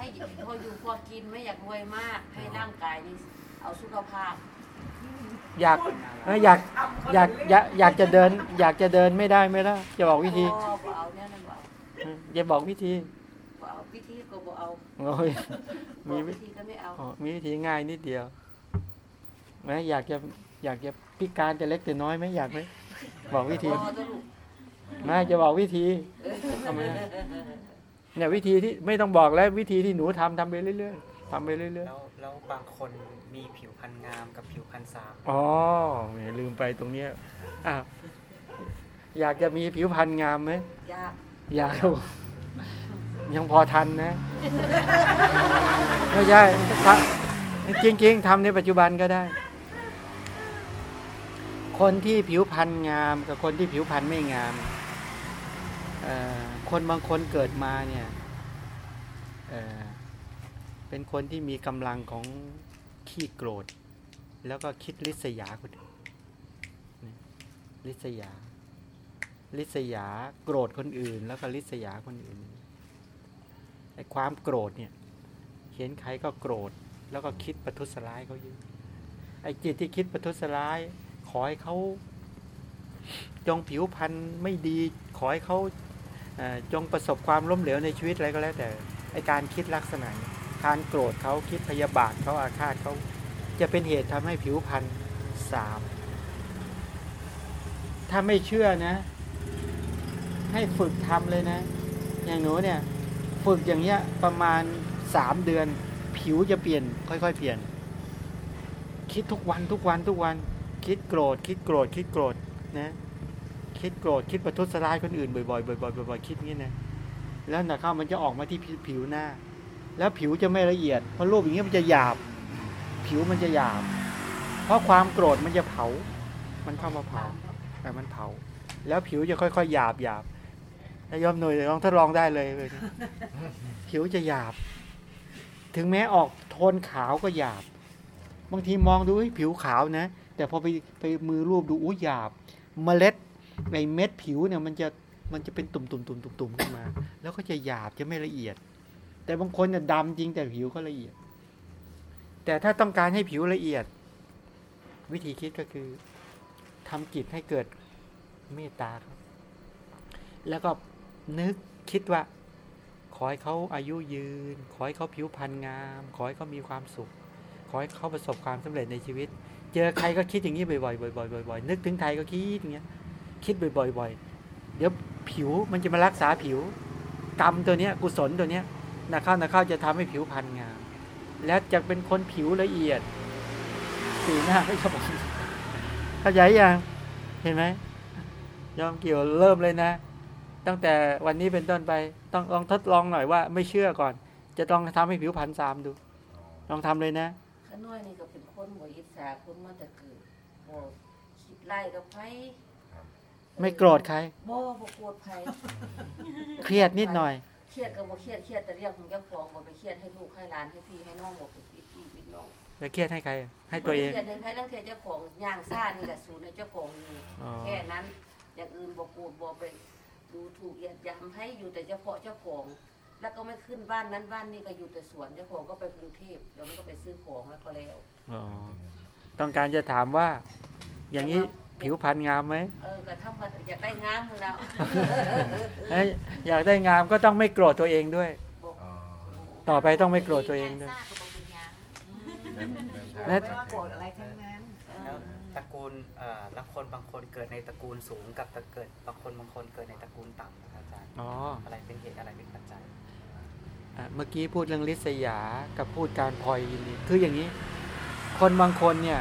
S1: เชงเล่นปวดเชียนปวดขาก็เอาไม่พออยู่พอกินไม่อยากรวยมาก ให้ร่างกายนี่เอาสุขภาพ
S2: อยากเอ้ยอยากอยากอยากอยากจะเดิน อยากจะเดินไม่ได้ไหมล่ะจะบอกวิธี
S1: บ่เอาเนี่ยนั่นบ่เอา
S2: เอออย่าบอกวิธี
S1: บ่เอาวิธีก็บ่เอา
S2: โอ้ย
S1: บอ
S2: มี
S1: ก
S2: วิ
S1: วิธีก็ไม่เอา
S2: อ๋อมีวิธีง่ายนิดเดียวไหมอยากจะอยากจะพิการแต่เล็กแต่น้อยไหมอยากไหมบอกวิธี
S1: บ่ตัวลูก
S2: ไม่จะบอกวิธี ทำไม เนี่ยวิธีที่ไม่ต้องบอกแล้ววิธีที่หนูทำทำไปเรื่อยๆทำไปเรื่อย
S6: แล้วแล้วบางคนมีผิวพรรณงามกับผิวพรรณสาม
S2: ๆอ๋อแหมลืมไปตรงเนี้ยอ้าวอยากจะมีผิวพรรณงามไหม
S1: ยาก
S2: อยากยังพอทันนะไม่ใช่ถ้าจริงๆทำในปัจจุบันก็ได้ คนที่ผิวพรรณงาม กับคนที่ผิวพรรณไม่งามเอ่อ คนบางคนเกิดมาเนี่ยเเป็นคนที่มีกำลังของขี้โกรธ แล้วก็คิดลิษยาคนอื่นลิษยา ลิษยาโกรธคนอื่น แล้วก็ลิษยาคนอื่นไอ้ความโกรธเนี่ยเห็นใครก็โกรธ แล้วก็คิดประทุษร้ายเขาอยู่ไอ้จิตที่คิดประทุษร้าย ขอให้เขาจงผิวพรรณไม่ดี ขอให้เขา จงประสบความล้มเหลวในชีวิตอะไรก็แล้วแต่ไอการคิดลักษณะการโกรธเขาคิดพยาบาทเขาอาฆาตเขาจะเป็นเหตุทำให้ผิวพรรณสามถ้าไม่เชื่อนะ ให้ฝึกทำเลยนะ อย่างหนูเนี่ยฝึกอย่างเงี้ยประมาณสามเดือน ผิวจะเปลี่ยน ค่อย ๆ เปลี่ยน คิดทุกวันทุกวันทุกวัน คิดโกรธ คิดโกรธ คิดโกรธนะ คิดโกรธคิดประทุษร้ายคนอื่นบ่อยๆบ่อยๆบ่อยๆคิดงี้นะแล้วนะเข้ามันจะออกมาที่ผิวหน้า แล้วผิวจะไม่ละเอียดเพราะรูปอย่างเงี้ยมันจะหยาบ ผิวมันจะหยาบ เพราะความโกรธมันจะเผา มันเข้ามาเผาแต่มันเผา แล้วผิวจะค่อยๆหยาบหยาบถ้ายอมหน่วยลองทดลองได้เลยเลยผิวจะหยาบ ถึงแม้ออกโทนขาวก็หยาบ บางทีมองดูผิวขาวนะ แต่พอไปไปมือรูปดูอุ้หยาบ เมล็ด ไอเม็ดผิวเนี่ยมันจะมันจะเป็นตุ่มๆตุ่มตุ่มตุ่มตุ่มขึ้นมา แล้วก็จะหยาบจะไม่ละเอียด แต่บางคนเนี่ยดำจริงแต่ผิวก็ละเอียด แต่ถ้าต้องการให้ผิวละเอียด วิธีคิดก็คือทำจิตให้เกิดเมตตาครับ แล้วก็นึกคิดว่า ขอให้เขาอายุยืน ขอให้เขาผิวพรรณงาม ขอให้เขามีความสุข ขอให้เขาประสบความสำเร็จในชีวิต เจอใครก็คิดอย่างนี้บ่อยๆบ่อยๆบ่อยๆนึกถึงใครก็คิดอย่างเงี้ย คิดบ่อยๆ เดี๋ยวผิวมันจะมารักษาผิว กรรมตัวเนี้ยกุศลตัวเนี้ยนะข้าวนะข้าวจะทำให้ผิวพรรณงาม แล้วจะเป็นคนผิวละเอียด สีหน้าไม่กระบเข้าใจยังเห็นไหมยอมเกี่ยวเริ่มเลยนะ ตั้งแต่วันนี้เป็นต้นไป ต้องลองทดลองหน่อยว่า ไม่เชื่อก่อน จะต้องทำให้ผิวพรรณซามดู ลองทำเลยนะ
S1: ข้าน้อยนี่ก็เป็นคนบ่อิจฉาคนมาแต่เกิดบ่คิดไล่กับไผ
S2: ไม่โกรธใคร
S1: บ่บ่โกรธไผ
S2: เครียดนิดหน่อย
S1: เครียดก็บ่เครียดเครียดแต่เรื่องของเจ้าของบ่ไปเครียดให้ลูกให้หลานให้พี่ให้น้องบ่ไปปิดพี่ปิดน้อง
S2: แล้วเครียดให้ใคร ให้ตัวเอง
S1: บ่ได้เครียดให้ใครตั้งแต่เจ้าของย่างซ่านี่แหละสูนในเจ้าของนี่
S2: อ๋อ
S1: แค่นั้นอย่างอื่นบ่โกรธบ่ไปดูถูกเหยียดหยามให้อยู่แต่เฉพาะเจ้าของ แล้วก็ไม่ขึ้นบ้านนั้นบ้านนี้ก็อยู่แต่สวนเจ้าของก็ไปกรุงเทพแล้วมันก็ไปซื้อของแล้วก็แล้ว
S2: อ๋อต้องการจะถามว่า อย่างนี้ ผิวพรรณงามไหม
S1: เออก็ทำพันอยากได้งามของเรา
S2: เอ้ยอยากได้งามก็ต้องไม่โกรธตัวเองด้วย
S1: บอก
S3: อ๋อ
S2: ต่อไปต้องไม่โกรธตัวเองด้วย
S3: เดินเดินทาง
S2: และ
S3: ไป
S5: โกรธอะไรทั้งนั้น
S6: แล้วตระกูลเอ่อแล้วคนบางคนเกิดในตระกูลสูงกับตระเกิดบางคนบางคนเกิดในตระกูลต่ำนะครับอาจารย์
S2: อ๋อ
S6: อะไรเป็นเหตุอะไรเป็นปัจจัย
S2: อะเมื่อกี้พูดเรื่องลิษยา กับพูดการพลอยยินดีคืออย่างนี้ คนบางคนเนี่ย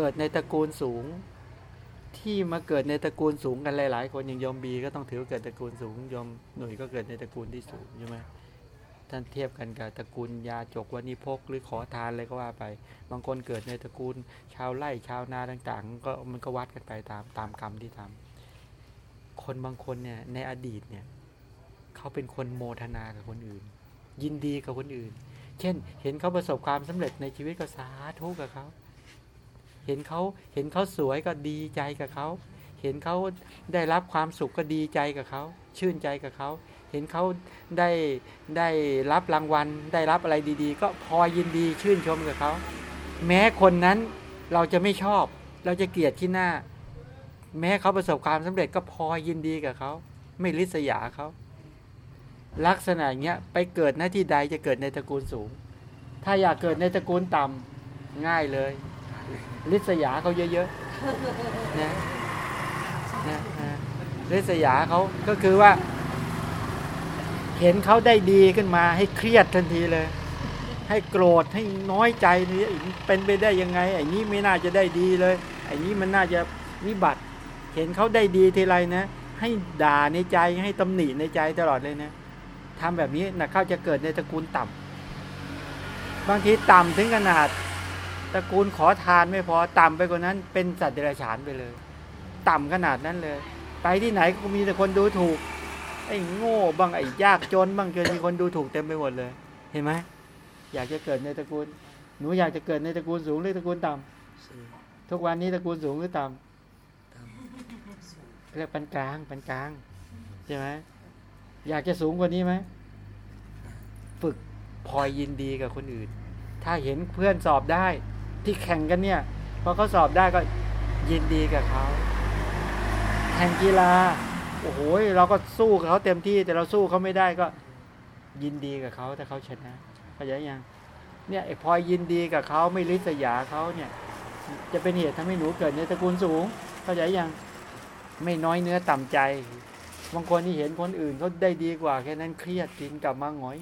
S2: เกิดในตระกูลสูง ที่มาเกิดในตระกูลสูงกันหลาย ๆ คนอย่างโยมบีก็ต้องถือเกิดตระกูลสูงโยมหนุ่ยก็เกิดในตระกูลที่สูงใช่ไหมท่านเทียบกันกับตระกูลยาจกวันิพกหรือขอทานอะไรก็ว่าไป บางคนเกิดในตระกูลชาวไร่ชาวนาต่างๆ ก็มันก็วัดกันไปตามตามกรรมที่ทำคนบางคนเนี่ยในอดีตเนี่ยเขาเป็นคนโมทนากับคนอื่น ยินดีกับคนอื่น เช่น เห็นเขาประสบความสำเร็จในชีวิตก็สาธุกับเขา เห็นเขาเห็นเขาสวยก็ดีใจกับเขา เห็นเขาได้รับความสุขก็ดีใจกับเขา ชื่นใจกับเขา เห็นเขาได้ได้รับรางวัล ได้รับอะไรดี ๆ ก็พอยินดีชื่นชมกับเขา แม้คนนั้นเราจะไม่ชอบ เราจะเกลียดที่หน้า แม้เขาประสบความสำเร็จก็พอยินดีกับเขา ไม่ริษยาเขาลักษณะอย่างเงี้ยไปเกิดหน้าที่ใดจะเกิดในตระกูลสูง ถ้าอยากเกิดในตระกูลต่ำง่ายเลย ลิษยาเขาเยอะๆนะนะนะลิษยาเขาก็คือว่า เห็นเขาได้ดีขึ้นมาให้เครียดทันทีเลย ให้โกรธให้น้อยใจนี่เป็นไปได้ยังไงไอ้นี้ไม่น่าจะได้ดีเลยไอ้นี้มันน่าจะวิบัติ เห็นเขาได้ดีทีไรนะ ให้ด่าในใจให้ตำหนิในใจตลอดเลยนะทำแบบนี้นะเขาจะเกิดในตระกูลต่ำบางทีต่ำถึงขนาด ตระกูลขอทานไม่พอต่ำไปกว่านั้น เป็นสัตว์เดรัจฉานไปเลย ต่ำขนาดนั้นเลย ไปที่ไหนก็มีแต่คนดูถูก ไอ้โง่บ้างไอ้ยากจนบ้างจนมีคนดูถูกเต็มไปหมดเลย เห็นไหมอยากจะเกิดในตระกูล หนูอยากจะเกิดในตระกูลสูงหรือตระกูลต่ำทุกวันนี้ตระกูลสูงหรือต่ำเรียกปานกลางปานกลางใช่ไหมอยากจะสูงกว่านี้ไหมฝึกพลอยยินดีกับคนอื่น ถ้าเห็นเพื่อนสอบได้ ที่แข่งกันเนี่ยพอเขาสอบได้ก็ยินดีกับเขาแข่งกีฬาโอ้โหเราก็สู้กับเขาเต็มที่แต่เราสู้เขาไม่ได้ก็ยินดีกับเขาถ้าเขาชนะเข้าใจยังเนี่ยไอ้พลอยินดีกับเขาไม่ริษยาเขาเนี่ย จะเป็นเหตุทำให้หนูเกิดในตระกูลสูงเข้าใจยังไม่น้อยเนื้อต่ำใจบางคนที่เห็นคนอื่นเขาได้ดีกว่าแค่นั้นเครียดกินกลับมาหงอย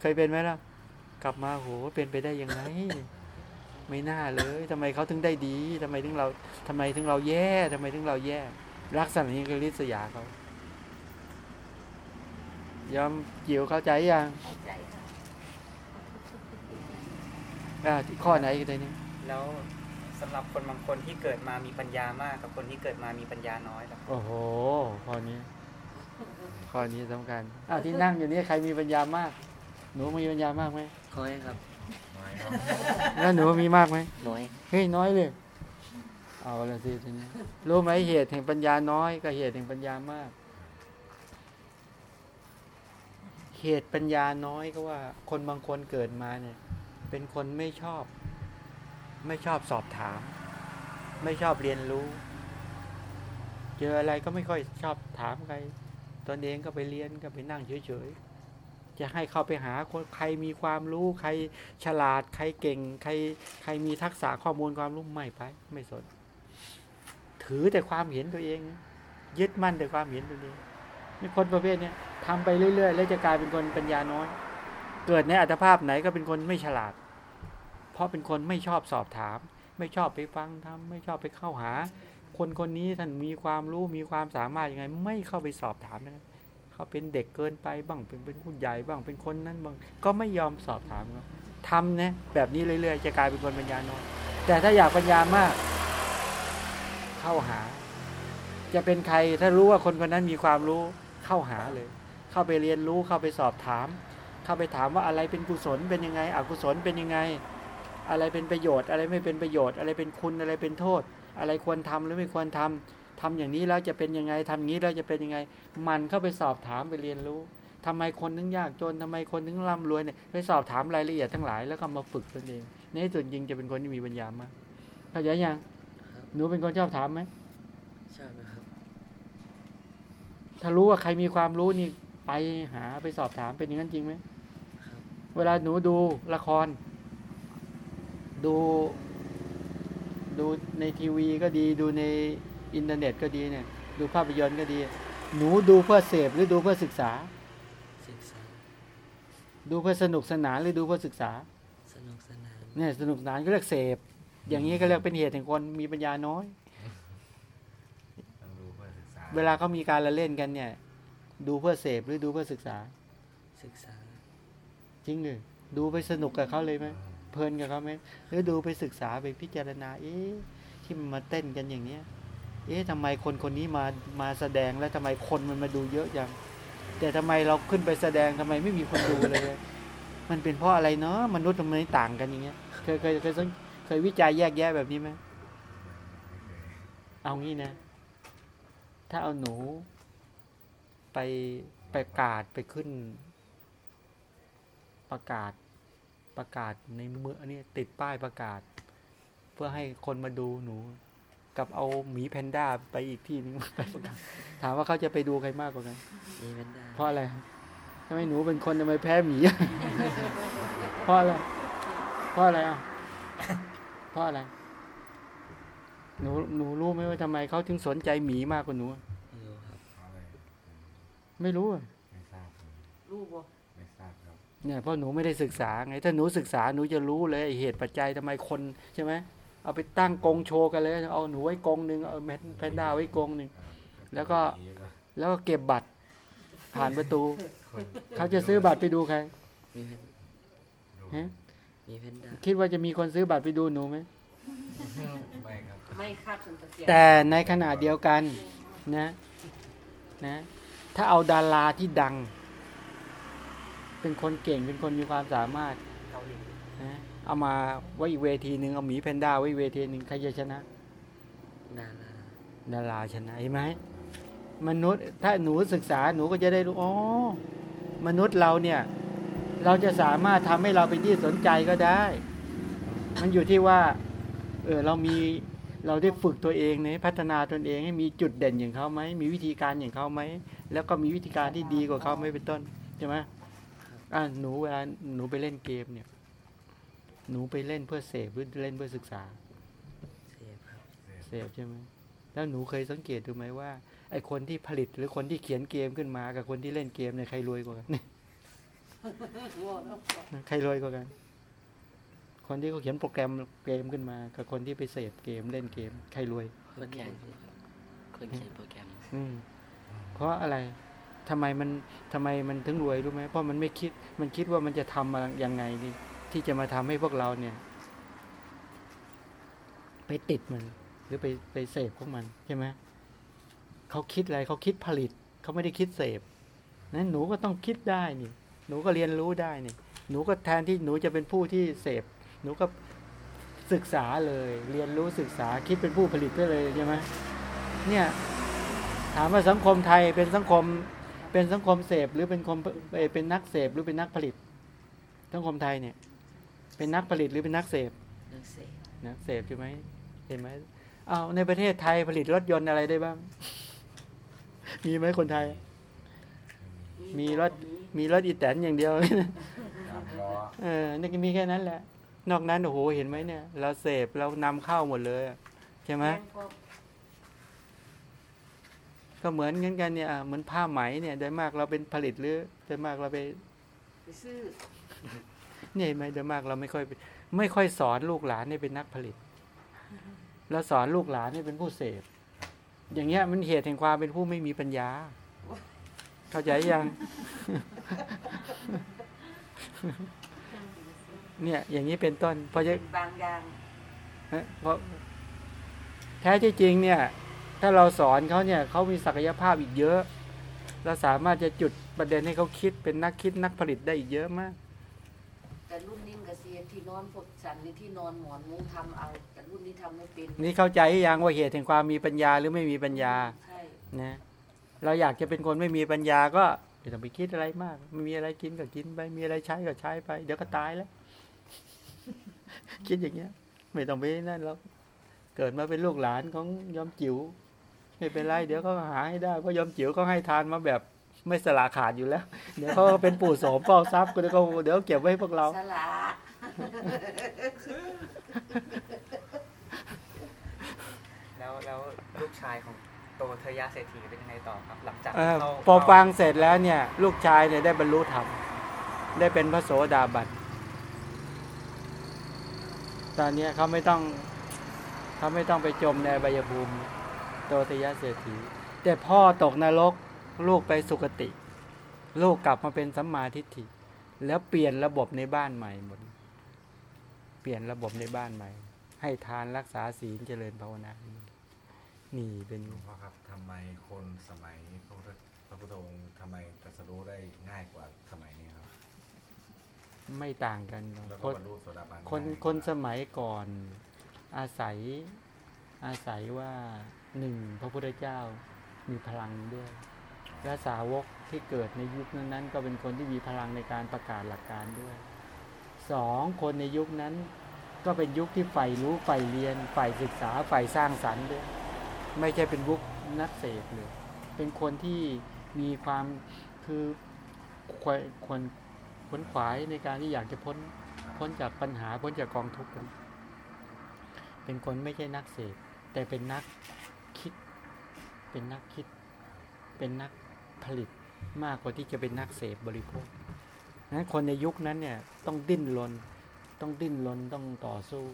S2: เคยเป็นไหมล่ะ กลับมาโหเป็นไปได้ยังไง ไม่น่าเลยทำไมเขาถึงได้ดีทำไมถึงเราทำไมถึงเราแย่ทำไมถึงเราแย่ ลักษณะนี้คือริษยาเขายอมจิ๋วเข้าใจยัง
S1: เข้าใจค่ะ
S2: อ่าที่ข้อไหนกันเนี่ย
S6: แล้วสำหรับคนบางคนที่เกิดมามีปัญญามากกับคนที่เกิดมามีปัญญาน้อยล่ะ
S2: โอ้โหข้อนี้ข้อนี้สำคัญอ่าที่นั่งอยู่นี่ใครมีปัญญามาก หนูมีปัญญามากไหม
S4: น้อยครับ
S3: น้อยเนาะ
S2: แล้วหนูมีมากไหม
S4: น้อย
S2: เฮ้ยน้อยเลยเอาละสิทีนี้รู้ไหมเหตุแห่งปัญญาน้อยกับเหตุแห่งปัญญามาก เหตุปัญญาน้อยก็ว่า คนบางคนเกิดมาเนี่ย เป็นคนไม่ชอบ ไม่ชอบสอบถาม ไม่ชอบเรียนรู้ เจออะไรก็ไม่ค่อยชอบถามใครตนเองก็ไปเรียนก็ไปนั่งเฉยๆ จะให้เข้าไปหาคนใครมีความรู้ใครฉลาด ใครเก่ง ใครใครมีทักษะข้อมูลความรู้ไม่ไป ไม่สน ถือแต่ความเห็นตัวเอง ยึดมั่นแต่ความเห็นตัวเองนี่คนประเภทเนี้ยทำไปเรื่อย ๆ แล้วจะกลายเป็นคนปัญญาน้อย เกิดในอัตภาพไหนก็เป็นคนไม่ฉลาด เพราะเป็นคนไม่ชอบสอบถาม ไม่ชอบไปฟังทำไม่ชอบไปเข้าหา คนคนนี้ท่านมีความรู้มีความสามารถยังไง ไม่เข้าไปสอบถามนะ เขาเป็นเด็กเกินไปบ้างเป็นเป็นผู้ใหญ่บ้างเป็นคนนั้นบ้างก็ไม่ยอมสอบถามเขาทำนะแบบนี้เรื่อยๆจะกลายเป็นคนปัญญาน้อยแต่ถ้าอยากปัญญามาก เข้าหา จะเป็นใครถ้ารู้ว่าคนคนนั้นมีความรู้เข้าหาเลย เข้าไปเรียนรู้เข้าไปสอบถาม เข้าไปถามว่าอะไรเป็นกุศลเป็นยังไง อกุศลเป็นยังไง อะไรเป็นประโยชน์ อะไรไม่เป็นประโยชน์ อะไรเป็นคุณอะไรเป็นโทษ อะไรควรทำหรือไม่ควรทำ ทำอย่างนี้แล้วจะเป็นยังไงทำอย่างนี้แล้วจะเป็นยังไง มันเข้าไปสอบถามไปเรียนรู้ทำไมคนถึงยากจนทำไมคนถึงร่ำรวยเนี่ยไปสอบถามรายละเอียดทั้งหลายแล้วก็มาฝึกตนเองในที่สุดจริงจะเป็นคนที่มีปัญญามากเข้าใจยัง
S4: ครับ
S2: หนูเป็นคนชอบถามไหม
S4: ชอบนะครับ
S2: ถ้ารู้ว่าใครมีความรู้นี่ไปหาไปสอบถามเป็นอย่างนั้นจริงไหม
S4: ครับ
S2: เวลาหนูดูละคร ดูดูในทีวีก็ดีดูใน อินเทอร์เน็ตก็ดีเนี่ย ดูภาพยนตร์ก็ดี หนูดูเพื่อเสพหรือดูเพื่อศึกษา
S4: ศึกษา
S2: ดูเพื่อสนุกสนานหรือดูเพื่อศึกษา
S4: สนุกสนาน
S2: เนี่ยสนุกสนานก็เรียกเสพ อย่างนี้ก็เรียกเป็นเหตุแห่งคนมีปัญญาน้อย
S3: ต้องดูเพื่อศึกษา
S2: เวลาเขามีการละเล่นกันเนี่ย ดูเพื่อเสพหรือดูเพื่อศึกษา
S4: ศึกษา
S2: จริงเลยดูไปสนุกกับเขาเลยไหมเพลินกับเขาไหมหรือดูไปศึกษาไปพิจารณาเอ๊ะที่มันมาเต้นกันอย่างเนี้ย เอ๊ะทำไมคนคนนี้มามาแสดงแล้วทำไมคนมันมาดูเยอะจังแต่ทำไมเราขึ้นไปแสดงทำไมไม่มีคนดูเลย มันเป็นเพราะอะไรเนาะมนุษย์ทำไมต่างกันอย่างเงี้ยเคยเคยเคยเคยวิจัยแยกแยะแบบนี้ไหมเอางี้นะ ถ้าเอาหนู ไปประกาศไปขึ้น ประกาศประกาศในเมืองอันนี้ติดป้ายประกาศ เพื่อให้คนมาดูหนู กับเอาหมีแพนด้าไปอีกที่นึงไปประกาศถามว่าเขาจะไปดูใครมากกว่ากัน
S4: มีแพนด้า
S2: เพราะอะไรทำไมหนูเป็นคนทำไมแพ้หมีเพราะอะไรเพราะอะไรอะเพราะอะไร หนูหนูรู้ไหมว่าทำไมเขาถึงสนใจหมีมากกว่าหนู
S4: ไม่รู้ครับ
S3: เอาเลย
S2: ไม่รู้อะ
S3: ไม่ทราบครับ
S1: ลูกบ่
S3: ไม่ทราบครับ
S2: เนี่ยเพราะหนูไม่ได้ศึกษาไงถ้าหนูศึกษาหนูจะรู้เลยไอ้เหตุปัจจัยทำไมคนใช่ไหม เอาไปตั้งกรงโชว์กันเลยเอาหนูไว้กรงหนึ่งเอาแมแพนด้าไว้กรงหนึ่งแล้วก็แล้วก็เก็บบัตรผ่านประตู เขาจะซื้อบัตรไปดูใคร
S4: มีแพน
S2: ฮะ
S4: มีแพนด้า
S2: คิดว่าจะมีคนซื้อบัตรไปดูหนูไหม
S3: ไม่ครับ
S1: ไม่คาดถึงตะเกียบ
S2: แต่ในขณะเดียวกันนะนะถ้าเอาดาราที่ดัง เป็นคนเก่งเป็นคนมีความสามารถ
S6: เกาหลี
S2: นะเอามาไว้อีกเวทีหนึ่งเอาหมีแพนด้าไว้อีกเวทีหนึ่งใครจะชนะ
S4: ดารา
S2: ดดาราชนะเห็นไหมมนุษย์ถ้าหนูศึกษาหนูก็จะได้รู้อ๋อมนุษย์เราเนี่ย เราจะสามารถทำให้เราเป็นที่สนใจก็ได้ มันอยู่ที่ว่า เออเรามีเราได้ฝึกตัวเองเนี่ยพัฒนาตนเองให้มีจุดเด่นอย่างเขาไหมมีวิธีการอย่างเขาไหมแล้วก็มีวิธีการที่ดีกว่าเขาไหมเป็นต้นใช่ไหมอ่าหนูเวลาหนูไปเล่นเกมเนี่ย หนูไปเล่นเพื่อเสพหรือเล่นเพื่อศึกษา
S4: เสพครับ
S2: เสพใช่ไหมแล้วหนูเคยสังเกตดูไหมว่าไอคนที่ผลิตหรือคนที่เขียนเกมขึ้นมากับคนที่เล่นเกมเนี่ยใครรวยกว่ากันใครรวยกว่ากัน คนที่เขาเขียนโปรแกรมเกมขึ้นมา กับคนที่ไปเสพเกมเล่นเกม ใครรวย
S4: คนเขียนคนเขียนโปรแกรม
S2: อืมเพราะอะไรทำไมมันทำไมมันถึงรวยรู้ไหมเพราะมันไม่คิด มันคิดว่ามันจะทำมายังไงนี่ ที่จะมาทำให้พวกเราเนี่ย ไปติดมัน หรือไปไปเสพพวกมันใช่ไหมเขาคิดอะไรเขาคิดผลิต เขาไม่ได้คิดเสพนั้นหนูก็ต้องคิดได้นี่ หนูก็เรียนรู้ได้นี่ หนูก็แทนที่หนูจะเป็นผู้ที่เสพ หนูก็ศึกษาเลย เรียนรู้ศึกษาคิดเป็นผู้ผลิตได้เลยใช่ไหมเนี่ยถามว่าสังคมไทยเป็นสังคมเป็นสังคมเสพหรือเป็นคมเป็นนักเสพหรือเป็นนักผลิตสังคมไทยเนี่ย เป็นนักผลิตหรือเป็นนักเสพ
S4: นักเสพ
S2: นักเสพใช่ไหมเห็นไหมเอาในประเทศไทยผลิตรถยนต์อะไรได้บ้าง มีไหมคนไทย มีรถมีรถอีแตนอย่างเดียว
S3: สามล้อ
S2: เออนี่ก็มีแค่นั้นแหละ นอกนั้นโอ้โหเห็นไหมเนี่ย เราเสพเรานำเข้าหมดเลยอะใช่ไหมก็เหมือนกันกันเนี่ยอะเหมือนผ้าไหมเนี่ยโดยมากเราเป็นผลิตหรือโดยมากเราไป
S1: ไปซื้อ
S2: เนี่ยเห็นไหมโดยมากเราไม่ค่อยไม่ค่อยสอนลูกหลานให้เป็นนักผลิตเราสอนลูกหลานให้เป็นผู้เสพอย่างเงี้ยมันเหตุแห่งความเป็นผู้ไม่มีปัญญา เข้าใจยังเนี่ย อย่างนี้เป็นต้นเพราะจะ
S1: บางอย่าง
S2: ฮะเพราะแท้ที่จริงเนี่ย ถ้าเราสอนเขาเนี่ยเขามีศักยภาพอีกเยอะ เราสามารถจะจุดประเด็นให้เขาคิดเป็นนักคิดนักผลิตได้อีกเยอะมาก
S1: แต่รุ่นนี้มันกเสียที่นอนพวกสันหรือที่นอนหมอนมุ้งทำเอาแต่รุ่นนี้ทำไม่เป็น
S2: นี่เข้าใจหรือยังว่าเหตุแห่งความมีปัญญาหรือไม่มีปัญญา
S1: ใช่
S2: นะเราอยากจะเป็นคนไม่มีปัญญาก็ไม่ต้องไปคิดอะไรมากไม่มีอะไรกินก็กินไปมีอะไรใช้ก็ใช้ไป เดี๋ยวก็ตายแล้ว คิดอย่างเงี้ย ไม่ต้องไปนั่นแล้วเกิดมาเป็นลูกหลานของยอมจิ๋วไม่เป็นไรเดี๋ยวเขาหาให้ได้เพราะยอมจิ๋วเขาให้ทานมาแบบ ไม่สละขาดอยู่แล้ว เดี๋ยวเขาก็เป็นปู่โสมเฝ้าทรัพย์ก็เดี๋ยวเขาเดี๋ยวเก็บไว้ให้พวกเรา
S1: สละ
S6: แล้วแล้วลูกชายของโตเทยะเศรษฐีเป็นยังไงต่อครับ หลังจาก
S2: เออ
S6: เข้า
S2: พอฟังเสร็จแล้วเนี่ย ลูกชายเนี่ยได้บรรลุธรรมได้เป็นพระโสดาบันตอนเนี้ยเขาไม่ต้องเขาไม่ต้องไปจมในใบายภูมิ โตติยะเศรษฐี แต่พ่อตกนรก ลูกไปสุคติลูกกลับมาเป็นสัมมาทิฏฐิ แล้วเปลี่ยนระบบในบ้านใหม่หมด เปลี่ยนระบบในบ้านใหม่ ให้ทานรักษาศีลเจริญภาวนานี่เป็น
S3: หลวงพ่อครับทำไมคนสมัยพระพุทธพระพุทธองค์ทำไมตรัสรู้ได้ง่ายกว่าสมัยนี้ครับ
S2: ไม่ต่างกันหรอก
S3: แล้ว
S2: ค
S3: ก็
S2: น
S3: บรรลุโสดาบัน
S2: คน
S3: ง่ายกว่า
S2: คนสมัยก่อนอาศัยอาศัยว่าหนึ่งพระพุทธเจ้ามีพลังด้วย และสาวกที่เกิดในยุคนั้นๆก็เป็นคนที่มีพลังในการประกาศหลักการด้วยสองคนในยุคนั้น ก็เป็นยุคที่ใฝ่รู้ใฝ่เรียนใฝ่ศึกษาใฝ่สร้างสรรค์ด้วยไม่ใช่เป็นยุคนักเสพเลย เป็นคนที่มีความคือควรควรขวนขวายในการที่อยากจะพ้นพ้นจากปัญหาพ้นจากกองทุกข์เป็นคนไม่ใช่นักเสพแต่เป็นนักคิด เป็นนักคิด เป็นนัก ผลิตมากกว่าที่จะเป็นนักเสพบริโภคนั้นคนในยุคนั้นเนี่ยต้องดิ้นรน ต้องดิ้นรนต้องต่อสู้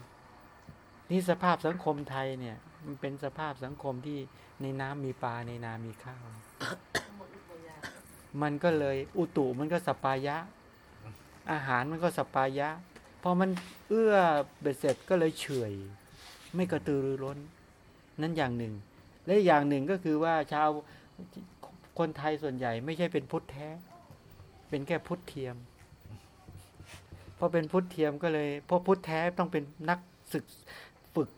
S2: นี่สภาพสังคมไทยเนี่ย มันเป็นสภาพสังคมที่ในน้ำมีปลาในนามีข้าว
S1: หมดทุกอย่าง
S2: มันก็เลยอุตุมันก็สปายะ อาหารมันก็สปายะพอมันเอื้อเบ็ดเสร็จก็เลยเฉอยไม่กระตือรือร้น นั่นอย่างหนึ่ง และอีกอย่างหนึ่งก็คือว่าชาว คนไทยส่วนใหญ่ไม่ใช่เป็นพุทธแท้ เป็นแค่พุทธเทียมพอเป็นพุทธเทียมก็เลยเพราะพุทธแท้ต้องเป็นนักศึกฝึก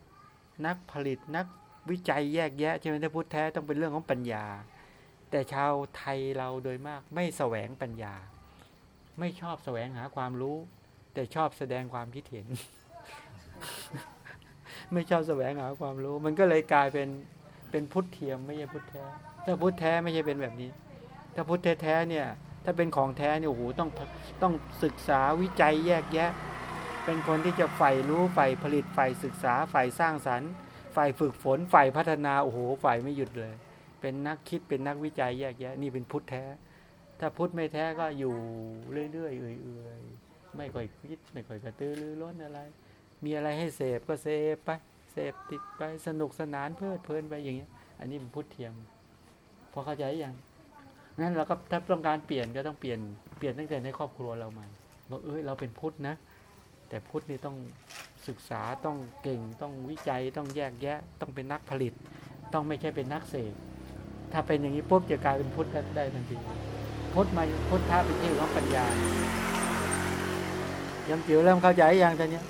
S2: นักผลิตนักวิจัยแยกแยะใช่ไหมถ้าพุทธแท้ต้องเป็นเรื่องของปัญญา แต่ชาวไทยเราโดยมากไม่แสวงปัญญา ไม่ชอบแสวงหาความรู้ แต่ชอบแสดงความคิดเห็น ไม่ชอบแสวงหาความรู้ มันก็เลยกลายเป็นเป็นพุทธเทียมไม่ใช่พุทธแท้ ถ้าพุทธแท้ไม่ใช่เป็นแบบนี้ ถ้าพุทธแท้เนี่ย ถ้าเป็นของแท้เนี่ยโอ้โหต้องต้องศึกษาวิจัยแยกแยะ เป็นคนที่จะใฝ่รู้ใฝ่ผลิตใฝ่ศึกษาใฝ่สร้างสรรค์ใฝ่ฝึกฝนใฝ่พัฒนาโอ้โหใฝ่ไม่หยุดเลย เป็นนักคิดเป็นนักวิจัยแยกแยะ นี่เป็นพุทธแท้ ถ้าพุทธไม่แท้ก็อยู่เรื่อยๆเอื่อยๆไม่ค่อยคิดไม่ค่อยกระตือรือร้นอะไร มีอะไรให้เสพก็เสพไปเสพติดไปสนุกสนานเพลิดเพลินไปอย่างเงี้ย อันนี้เป็นพุทธเทียม พอเข้าใจยังงั้นเราก็ถ้าต้องการเปลี่ยนก็ต้องเปลี่ยนเปลี่ยนตั้งแต่ในครอบครัวเราใหม่บอกเอ้ยเราเป็นพุทธนะ แต่พุทธนี่ต้องศึกษาต้องเก่งต้องวิจัยต้องแยกแยะ ต้องเป็นนักผลิต ต้องไม่ใช่เป็นนักเสพถ้าเป็นอย่างนี้ปุ๊บจะกลายเป็นพุทธได้ทันทีพุทธมาพุทธะเป็นที่ของปัญญายังจิ๋วเริ่มเข้าใจยังตอนเนี้ย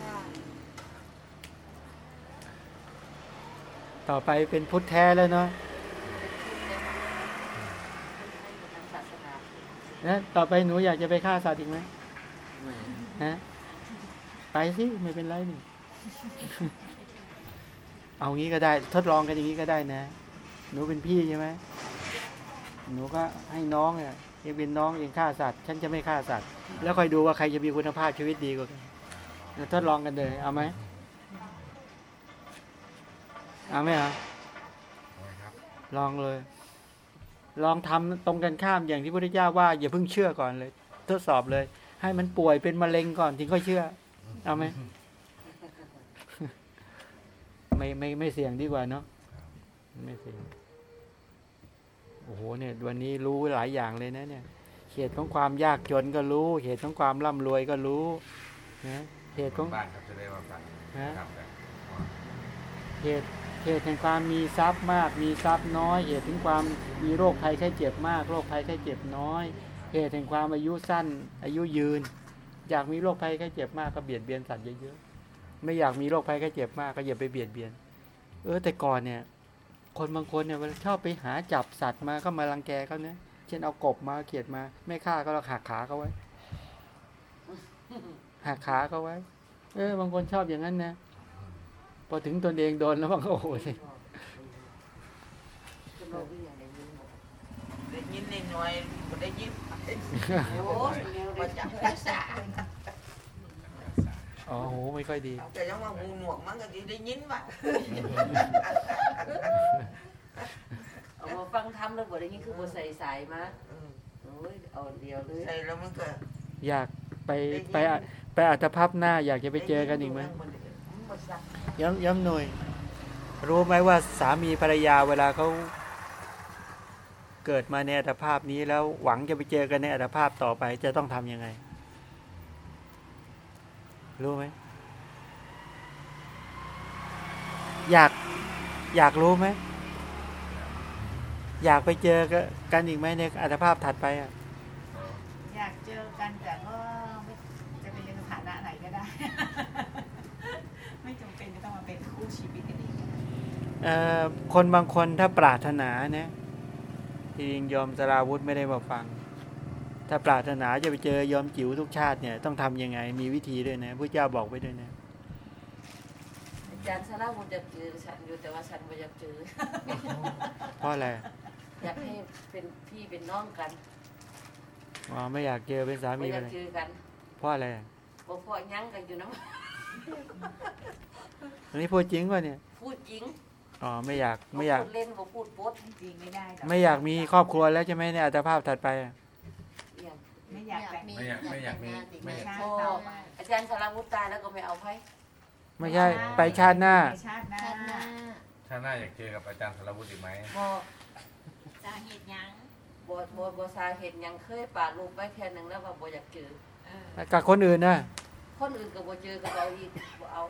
S2: ต่อไปเป็นพุทธแท้แล้วเนาะ
S1: ศาสนา
S2: นะต่อไปหนูอยากจะไปฆ่าสัตว์อีกไหม
S4: ไม่
S2: ฮะไปสิไม่เป็นไรนี่เอางี้ก็ได้ ทดลองกันอย่างนี้ก็ได้นะ หนูเป็นพี่ใช่ไหมหนูก็ให้น้องเนี่ยเองเป็นน้องเองฆ่าสัตว์ ฉันจะไม่ฆ่าสัตว์ แล้วคอยดูว่าใครจะมีคุณภาพชีวิตดีกว่ากันเราทดลองกันเลย เอาไหมเอาไหมอะ
S3: ครับ
S2: ลองเลย ลองทำตรงกันข้ามอย่างที่พระพุทธเจ้าว่าอย่าเพิ่งเชื่อก่อนเลย ทดสอบเลย ให้มันป่วยเป็นมะเร็งก่อนถึงค่อยเชื่อ เอาไหมไม่ไม่ไม่เสี่ยงดีกว่าเนาะไม่เสี่ยงโอ้โหเนี่ยวันนี้รู้หลายอย่างเลยนะเนี่ยเหตุของความยากจนก็รู้ เหตุของความร่ำรวยก็รู้นะเหตุของ
S3: บ้านครับจะได้มาฟัง
S2: ฮะ
S3: ครับแต่
S2: เหตุ เหตุแห่งความมีทรัพย์มาก มีทรัพย์น้อย เหตุถึงความมีโรคภัยไข้เจ็บมาก โรคภัยไข้เจ็บน้อย เหตุแห่งความอายุสั้น อายุยืน อยากมีโรคภัยไข้เจ็บมากก็เบียดเบียนสัตว์เยอะๆ ไม่อยากมีโรคภัยไข้เจ็บมากก็อย่าไปเบียดเบียน เออแต่ก่อนเนี่ย คนบางคนเนี่ยเวลาชอบไปหาจับสัตว์มาก็มารังแกเขาเนี่ย เช่นเอากบมาเขียดมา ไม่ฆ่าก็เราหักขาเขาไว้หักขาเขาไว้ เออบางคนชอบอย่างนั้นนะ พอถึงตนเองโดนแล้วมันก็โอ้โหสิ
S1: คุณโลกวิ่งอย่างไรวิ่งหมด
S7: ได้ยินนิดหน่อยบ่ได้ยิน
S1: โอ้ยเร็วเล
S7: บ่
S1: ย
S7: จักรักษา
S2: อ๋อโหไม่ค่อยดี
S7: แต่ยังว่าหูหนวกมันก็สิได้ยินว่า
S1: เอามาฟังทำแล้วบ่ได้ยินคือบ่ใส่สายมา
S7: อืม
S1: โอ้ยเอาเดียวเลย
S7: ใส่แล้วมันก็
S2: อยากไปไปอะไปอัตภาพหน้าอยากจะไปเจอกันอีกไหม
S7: มันบ่ซัก
S2: ย้ำย้ำหน่อย รู้ไหมว่าสามีภรรยาเวลาเขาเกิดมาในอัตภาพนี้แล้วหวังจะไปเจอกันในอัตภาพต่อไป จะต้องทำยังไง รู้ไหมอยากอยากรู้ไหมอยากไปเจอกันอีกไหมในอัตภาพถัดไปอะ
S5: อยากเจอกันแต่ก็จะเป็นสถานะไหนก็ได้ ไม่จำเป็นจะต้องมาเป็นคู่ชีวิตกันเอง
S2: เอ่อ คนบางคนถ้าปรารถนานะที่จริงยอมสราวุธไม่ได้มาฟัง ถ้าปรารถนาจะไปเจอยอมจิ๋วทุกชาติเนี่ยต้องทำยังไง มีวิธีด้วยนะพระเจ้าบอกไว้ด้วยนะ
S1: อาจารย์สาราวุธจะเจอฉันอยู่แต่ว่าฉันไม่อยากเจอ
S2: เพราะอะไร
S1: อยากให้เป็นพี่เป็นน้องกัน
S2: อ๋อไม่อยากเจอเป็นสา
S1: ไม่
S2: มี
S1: อยา
S2: อะ
S1: ก
S2: ไร
S1: เจอกัน
S2: เพราะอะไร
S1: บ่พอหยังกันอยู่นะ
S2: อันนี้พูดจริงป่ะเนี่ย
S1: พูดจริง
S2: อ๋อไม่อยากไม่อยาก
S1: บ่พูดเล่นบ่พูดโป๊ด
S5: จริงไม่ได้หรอก
S2: ไม่อยากมีครอบครัวแล้วใช่ไหมในอัตภาพถัดไปอะ
S1: เอี่ยม
S5: ไม่อยากแต่ง
S3: ไม่อยากไม่อยากมีไม่อยาก
S5: ชา
S1: พ่
S5: ติ
S1: อ
S5: ต่อมา
S1: อาจารย์สาราวุธตายแล้วก็ไม่เอาไผ
S2: ไม่ใช่ไปชาติหน้า
S5: ไปชาติหน้า
S3: ถ้าหน้าอยากเจอกับอาจารย์สารวุฒิอีกไหม
S1: บ่
S5: สาเหตุยัง
S1: บ่บ่บ่สาเหตุหยังเคยปาดลูกไปแค่หนึงแล้วว่าบ่อยากเจอ
S2: กับคนอื่นนะ
S1: คนอื่นก็บ่เจอกับเราอีกบ่เอา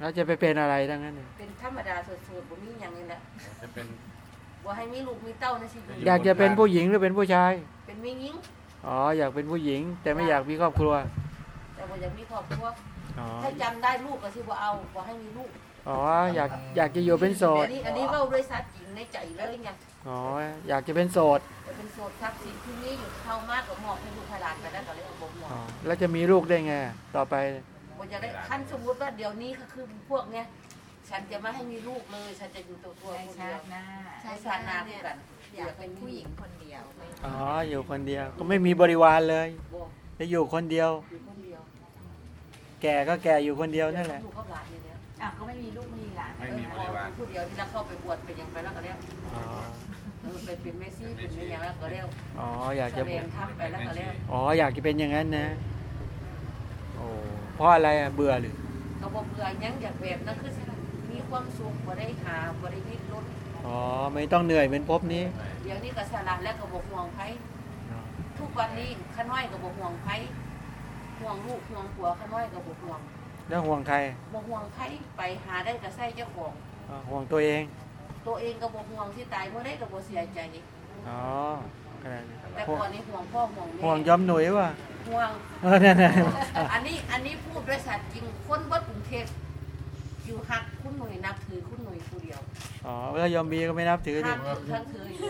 S2: เราจะไปเป็นอะไรทั้งนั้นน่ะ
S1: เป็นธรรมดาสุดๆบ่มีหยังนี่แหละ
S3: จะเป็น
S1: บ่ให้มีลูกมีเต้าในชีวิต
S2: อยากจะเป็นผู้หญิงหรือเป็นผู้ชาย
S1: เป็นแม่หญิง
S2: อ๋ออยากเป็นผู้หญิง แต่ไม่อยากมีครอบครัว
S1: แต่บ่อยากมีครอบครัว
S2: อ๋อ
S1: ถ้าจำได้ลูกก็สิบ่เอาบ่ให้มีลูก
S2: อ๋ออยากอยากจะอยู่เป็นโสด
S1: อันนี้อันนี้เว้าด้วยสัตว์จริงในใจเลยไง
S2: อ๋ออยากจะเป็นโสด
S1: แต่เป็นโสดทรัพย์สินที่นี่อยู่เข้ามากกว่ามอบให้ลูกให้หลานไปแล้วก็เลยเอาบ่มอ
S2: อ๋
S1: บ
S2: อแล้วจะมีลูกได้ไงต่อไป
S1: บ่จะได้ขั้นสมมุติว่าเดี๋ยวนี้ก็คือพวกเนี้ยฉันจะไม่ให้มีลูกเลย ฉันจะอยู่ตัวตัว
S5: ใช้
S1: คน
S5: ชา
S1: เดียว
S5: ติหน้า
S1: ใช้ชาติหนาคู่กัน
S5: อยากเป็นผู้หญิงคนเดียวไม่
S2: อ๋ออยู่คนเดียวก็ไม่มีบริวารเลย
S1: บ่
S2: จะอยู่คนเดียว
S1: อยู่คนเดียว
S2: แก่ก็แก่อยู่คนเดียวนั่นแหละ
S1: ลูกกับหลานเนี่ยเนี่ย
S5: อะก็ไม่มีลูกไม่มีหลาน
S3: ไม่มีบริวาร
S1: ผู้เดียวที่เราเข้าไปบวชเป็นหยังไปแล้วก็เรียก
S2: อ๋อ
S1: เออไปเป็นเมสซี่เป็นไม่ยังแล้วก็เรียก
S2: อ๋ออยาก
S1: แส
S2: จะ
S1: ดงทัพไปแล้วก็เรียก
S2: อ๋ออยากจะเป็นอย่างนั้นนะโอ้ เพราะอะไรอะเบื่อหรือ
S1: ก็บอกเบื่อหยังอยากแบบนั้นคือสิมีความสุขบ่ได้หาบ่ได้วิตรถ
S2: อ๋อไม่ต้องเหนื่อยเหมือนภพนี้
S1: เดี๋ยวนี้ก็สละแล้วก็บ่ห่วงไผทุกวันนี้ข้าน้อยก็บ่ห่วงไผห่วงลูกห่วงผัวข้าน้อยก็บ่ห่วง
S2: แล้วห่วงใคร
S1: บ่ห่วงไผไปหาได้ก็ใส่เจ้าของ
S2: อ๋อห่วงตัวเอง
S1: ตัวเองก็บ่ห่วงที่ตายเมื่อได้ก็บ่เสียใจ
S2: อ๋อ ขนาดนี้
S1: แต่ก่อนนี้ห่วงพ่อห่วงแม่
S2: ห่วงยอมหนุ่ยวะ
S1: ห่วง
S2: เออนั่นน่ะ
S1: อันนี้อันนี้พูดด้วยสัตว์จริงคนเบิดกรุงเทพอยู่หักคุณหน่วยนับถือคุณหน่วยผู้เดียว
S2: อ๋อแล้วยอมบีก็ไม่นับถือดิ
S1: หักทั้งถืออยู่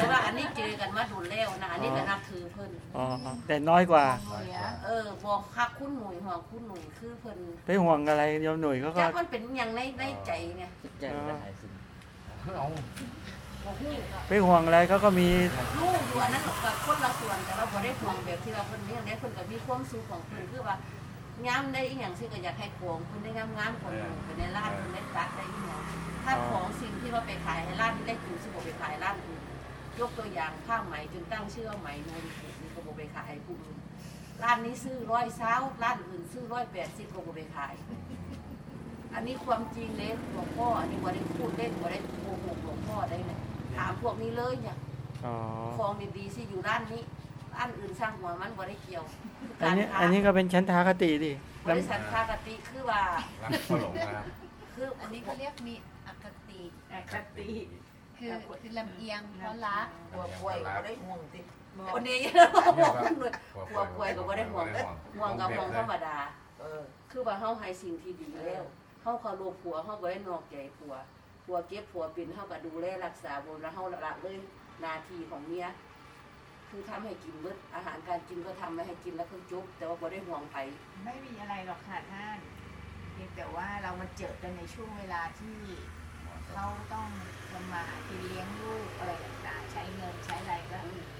S1: แต่ว่าอันนี้เจอกันมาโดนแล้วนะอันนี้ก็นับถือเพิ่น
S2: อ๋อแต่น้อยกว่า
S5: หนุ่ยอะ
S1: เออบอกหักคุณหน่วยห่วงคุณหน่วยคือเพิ่น
S2: ไปห่วงอะไรยอมหนุ่ยเขาก็
S1: จักมันเป็นอย่างในในใจไง
S4: ใจมันหายสิ้น
S3: เอา
S2: ไปห่วงอะไรเขาก็มี
S1: ลูกอยู่อันนั้นกับคนละส่วนแต่เราบ่ได้ห่วงแบบที่เราเพิ่นเลี้ยงได้เพิ่นก็มีความสุขของเพิ่นคือว่างามได้อีหยังสิก็อยากให้ของเพิ่นได้งามๆคนหนึงไปในร้านเพิ่นได้ตัดได้อีหยังถ้าของสิ่งที่ว่าไปขายให้ร้านที่ได้กินสิบ่ไปขายร้านอื่นยกตัวอย่างผ้าไหมจนตั้งชื่อว่าไหมนวลเขตนี่ก็บ่ไปขายให้ผู้อื่นร้านนี้ซื้อร้อยเช้าร้านอื่นซื้อร้อยแปดสิบก็บ่ไปขาย อันนี้ความจริงเลยหลวงพ่ออันนี้บ่ได้พูดเล่นบ่ได้โกหกหลวงพ่อได้เลย ถามพวกนี้เลยเนี่ย
S2: อ๋อ
S1: ของดีๆสิอยู่ร้านนี้ร้านอื่นสร้างหัวมันบ่ได้เกี่ยว
S2: อันนี้
S1: การค้า
S2: อันนี้ก็เป็นชั้นทาคติดิ
S1: บ
S2: แล้ว
S1: ริษัทคากติคือว่า
S3: รักพ่อหลงนะครับ
S1: คือ
S5: อั
S1: อั
S5: น
S1: น
S5: นี้
S1: นี้
S5: เขาเรียกมีอคติ
S7: อคติ
S5: คือคือลำเอียงเพราะรัก
S7: หัวป่วยก็ได้ห่วงติ
S1: คนนี้บอกคุณหน่วยหัวป่วยก็บ่ได้ห่วงห่วงกับห่วงธรรมดา
S7: เออ
S1: คือว่าเฮาให้สิ่งที่ดีแล้วเฮาเคารพผัวเฮาบ่ได้นอกใจผัว ผัวเก็บผัวเป็นเฮาก็ดูแลรักษาบ่แล้วเฮาละเลยหน้าที่ของเมียคือทำให้กินเบิดอาหารการกินก็ทำไม่ให้กินแล้วก็จบแต่ว่าบ่ได้ห่วงไผ
S5: ไม่มีอะไรหรอกค่ะท่านเพียงแต่ว่าเรามาเจอกันในช่วงเวลาที่เขาต้องทำมาหากินเลี้ยงลูกอะไรต่างๆใช้เงินใช้อะไรก็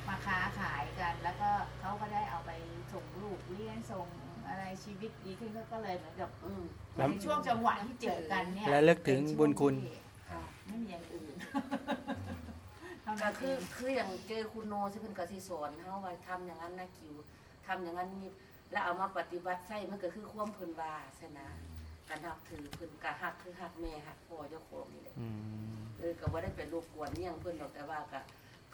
S5: มาค้าขายกัน แล้วก็เขาก็ได้เอาไปส่งลูกเรียนส่งอะไรชีวิตดีขึ้นก็เลยเหมือนกับ
S1: อืม
S2: แล้ว
S5: ในช่วงจังหวะที่เจอกันเนี่ย
S2: และลึกถึงบุญคุณ
S1: ค่ะ
S5: ไม่มีอย่างอื่นเท่า
S1: ก็
S5: นั้น
S1: คื
S5: คืออ
S1: คืออย่างเจอคุณโนที่เพิ่นก็สิสอนเฮาว่าทำอย่างนั้นนะคิวทำอย่างนั้นนี่แล้วเอามาปฏิบัติใช้มันก็คือความเพิ่นว่าซะนะการนับถือเพิ่นก็ฮักคือฮักแม่ฮักพ่อเจ้าของนี่แหละ
S2: อืม
S1: เออก็บ่ได้เป็นรบกวนอิหยังเพิ่นหรอกแต่ว่าก็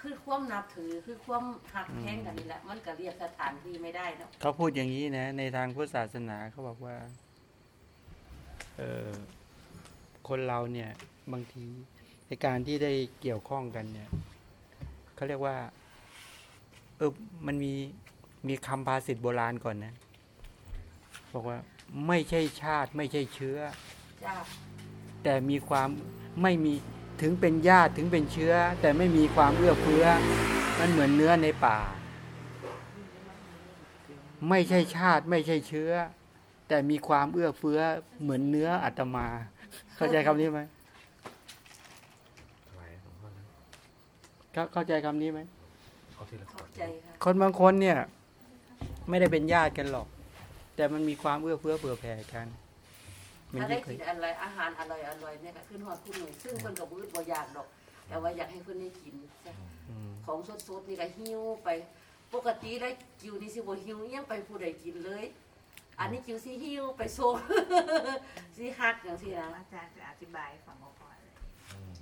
S1: คือความนับถือคือความฮักแท้งกันนี่แหละ มันก็เรียกสถานที่ไม่ได้เนาะ
S2: เขาพูดอย่างนี้นะ ในทางพุทธศาสนาเขาบอกว่าเออคนเราเนี่ย บางทีในการที่ได้เกี่ยวข้องกันเนี่ยเขาเรียกว่าเออมันมีมีคำภาษิตโบราณก่อนนะ บอกว่าไม่ใช่ชาติไม่ใช่เชื้อ
S1: จ้า
S2: แต่มีความไม่มีถึงเป็นญาติถึงเป็นเชื้อ แต่ไม่มีความเอื้อเฟื้อ มันเหมือนเนื้อในป่า ไม่ใช่ชาติไม่ใช่เชื้อ แต่มีความเอื้อเฟื้อเหมือนเนื้ออาตมา เข้าใจคำนี้ไหม
S3: ถวายหลวงพ่อนะ
S2: เข้าเข้าใจคำนี้ไหม
S3: เอาทีละข
S1: เข้าว
S3: ด
S1: ใจค่ะ
S2: คนบางคนเนี่ย ไม่ได้เป็นญาติกันหรอก แต่มันมีความเอื้อเฟื้อเผื่อแผ่กันมัน
S1: ถ้าได้
S2: ยิ่งเค
S1: กิ
S2: ย
S1: นอะไรอาหารอร่อยอร่อยๆเนี่ยก็ขึ้นฮอดคุณหนุ่ยซึ่งเพิ่นก็บ่อึดบ่อยากดอก แต่ว่าอยากให้เพิ่นได้กินจ้ะ
S2: อืม
S1: ของสดๆนี่ก็หิ้วไป ปกติได้กิวนี่สิบ่หิ้วอิหยังไปผู้ใดกินเลย อันนี้กิวสิหิ้วไปส่งสิฮักจังซี่นะ
S5: อาจารย์จะอธิบายให้ฟังก่อนเลย
S3: อืม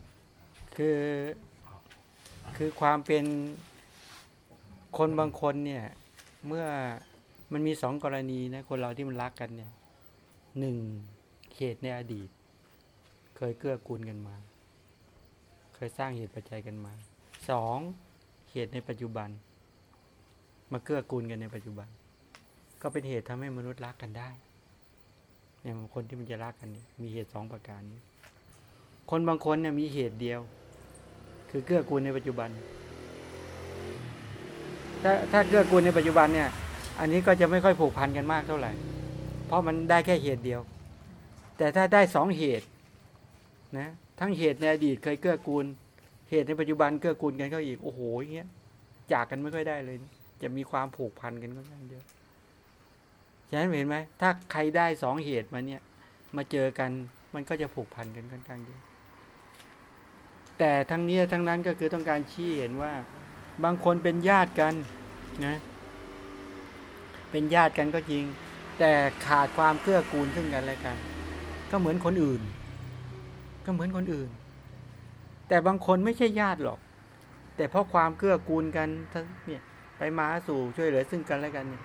S2: คือ คือความเป็นคนบางคนเนี่ย เมื่อมันมีสองกรณีนะคนเราที่มันรักกันเนี่ยหนึ่งเหตุในอดีต เคยเกื้อกูลกันมา เคยสร้างเหตุปัจจัยกันมาสองเหตุในปัจจุบัน มาเกื้อกูลกันในปัจจุบัน ก็เป็นเหตุทำให้มนุษย์รักกันได้เนี่ยคนที่มันจะรักกันนี่มีเหตุสองประการนี้คนบางคนเนี่ยมีเหตุเดียว คือเกื้อกูลในปัจจุบัน ถ้าถ้าเกื้อกูลในปัจจุบันเนี่ย อันนี้ก็จะไม่ค่อยผูกพันกันมากเท่าไหร่ เพราะมันได้แค่เหตุเดียว แต่ถ้าได้สองเหตุนะทั้งเหตุในอดีตเคยเกื้อกูล เหตุในปัจจุบันเกื้อกูลกันก็อีกโอ้โหอย่างเงี้ยจากกันไม่ค่อยได้เลย จะมีความผูกพันกันค่อนข้างเยอะฉะนั้นเห็นไหมถ้าใครได้สองเหตุมาเนี่ย มาเจอกันมันก็จะผูกพันกันค่อนข้างเยอะ แต่ทั้งนี้ทั้งนั้นก็คือต้องการชี้เห็นว่า บางคนเป็นญาติกันนะเป็นญาติกันก็จริง แต่ขาดความเกื้อกูลซึ่งกันและกัน ก็เหมือนคนอื่น ก็เหมือนคนอื่น แต่บางคนไม่ใช่ญาติหรอก แต่เพราะความเกื้อกูลกันทั้งเนี่ยไปมาสู่ช่วยเหลือซึ่งกันและกันเนี่ย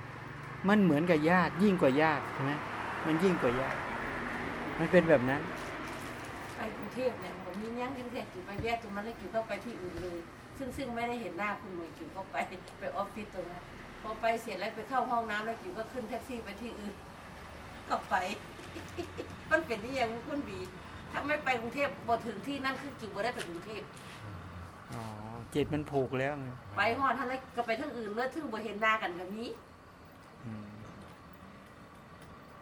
S2: มันเหมือนกับญาติยิ่งกว่าญาติใช่ไหมมันยิ่งกว่าญาติ มันเป็นแบบนั้น
S1: ไปกรุงเทพเนี่ย ยังกรุงเทพอยู่ไปแยกตรงนั้นแล้วกิวก็ไปที่อื่นเลย ซึ่งซึ่งไม่ได้เห็นหน้าคุณหมวยกิวก็ไปไปออฟฟิศตรงนั้นพอไปเสร็จแล้วไปเข้าห้องน้ำแล้วกิวก็ขึ้นแท็กซี่ไปที่อื่นก็ไปมันเป็นที่ยังคุณบีถ้าไม่ไปกรุงเทพพอถึงที่นั่นคือกิวบ่ได้ไปกรุงเทพ
S2: อ๋อจิตมันผูกแล้วไง
S1: ไปหอดท่านแล้วก็ไปทั้งอื่นเลยถึงบ่เห็นหน้ากันแบบนี้
S2: อืม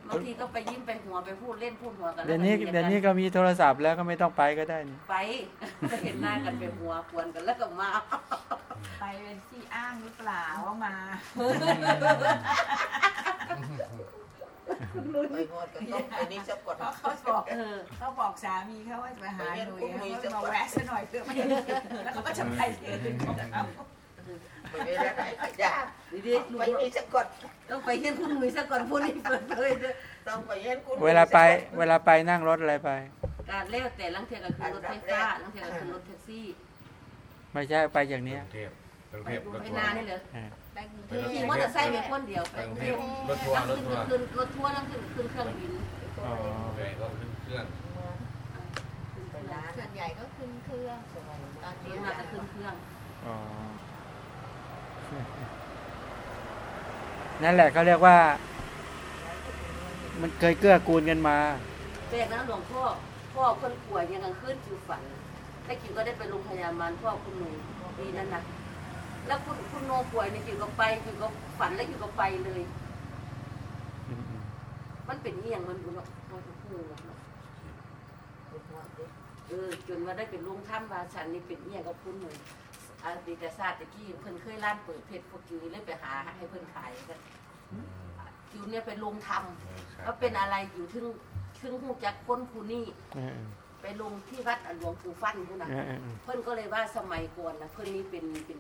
S1: บางทีก็ไปยิ้มไปหัวไปพูดเล่นพูดหัวกันแล้
S2: เดี๋ยว
S1: ก็
S2: นี้
S1: หกั
S2: เดี๋ยวนี้ก็มีโทรศัพท์แล้วก็ไม่ต้องไปก็ได้นี่
S1: ไปก็เห็นหน้ากันไปหัวควนกันแล้วก็มา
S5: ไปเป็นที่อ้างหรือเปล่าว่ามา
S7: ไปงอดก็ต้องไปนี่สักก่อน
S5: เพราะเขาบอก
S1: เออ
S5: เขาบอกสามีเขาว่าจะมาหาหนุ่ยเขาก็มาแวะซะหน่อยเพื่อไม่แล้วเขาก็จะไปเลยของเขา
S7: ไปเวลาไหนก็ยาก
S1: ดีดีๆลู
S7: ไป
S1: ก
S7: นี่สักก่อน
S1: ต้องไปเห็นคุณหนุ่ยซะก่อนพูดให้เปิดเลยเด้อ
S7: ต้องไปเห็นคุณ
S2: เวลาไป เวลาไปนั่งรถอะไรไป
S1: การเลี้ยวแต่ลังเทียก็คือรถไฟฟ้าลังเทียก็คือรถแท็กซี่
S2: ไม่ใช่ไปอย่าง
S3: ก
S2: เนี้ย
S3: รุงเทพกรุง
S1: ไป
S3: เทพ
S1: ดู
S3: รถ
S1: ไป
S3: ทัว
S1: นา
S3: ร์
S1: นี่เลย
S2: อ่า
S5: ไปกรุงเท
S1: ขี่
S5: พ
S1: มอเตอร์ไซค์ไปคนเดียวไป
S3: ไปก
S1: ก
S3: รุ
S1: รุ
S3: ง
S1: ง
S3: เท
S1: เท
S3: พ
S1: พ
S3: รถทัวร์รถทัวร์
S1: ขึ้นรถทัวร์แล้วขึ้นขึ้นเครื่องบิน
S2: อ๋อ
S3: ไปก็ขึ้นเครื่อง
S7: ไปร้าน
S5: ส่วนใหญ่ก็ขึ้นเครื่องตอน
S1: ขึ้
S5: นี้
S1: นมาก็ขึ้นเครื่อง
S2: อ๋อ นั่นแหละเขาเรียกว่า มันเคยเกื้อกูลกันมา
S1: แปลกนะหลวงพ่อพ่อคนป่วยยังกลางคืนคิวฝันแต่คิวก็ได้ไปโรงพยาบาลพ่อคุณหนุ่ยปีนั้นนะแล้วคุณคุณโนป่วยเนี่ยคิวก็ไปคิวก็ฝันแล้วคิวก็ไปเลย
S2: อืมอืม
S1: มันเป็นเอียงมันบุญเนาะโอ้โหเนาะเออจนมาได้เป็นลุงถ้ำบาชันนี่เป็นเอียงกับคุณหนุ่ย อดีตศาสตร์ตะกี้เพิ่นเคยร้านเปิดเพชรพวกคิวนี่เลยไปหาให้เพิ่นขายกันคิวเนี่ยเป็นลุงทำว่าเป็นอะไรอยู่ถึงถึงหูจักคนผู้นี้
S2: เออ
S1: ไปลงที่วัดอันหลวงปู่ฟันพู่นนะ
S2: เออเออเออ
S1: เพิ่นก็เลยว่าสมัยก่อนนะเพิ่นนี่เป็นเป็น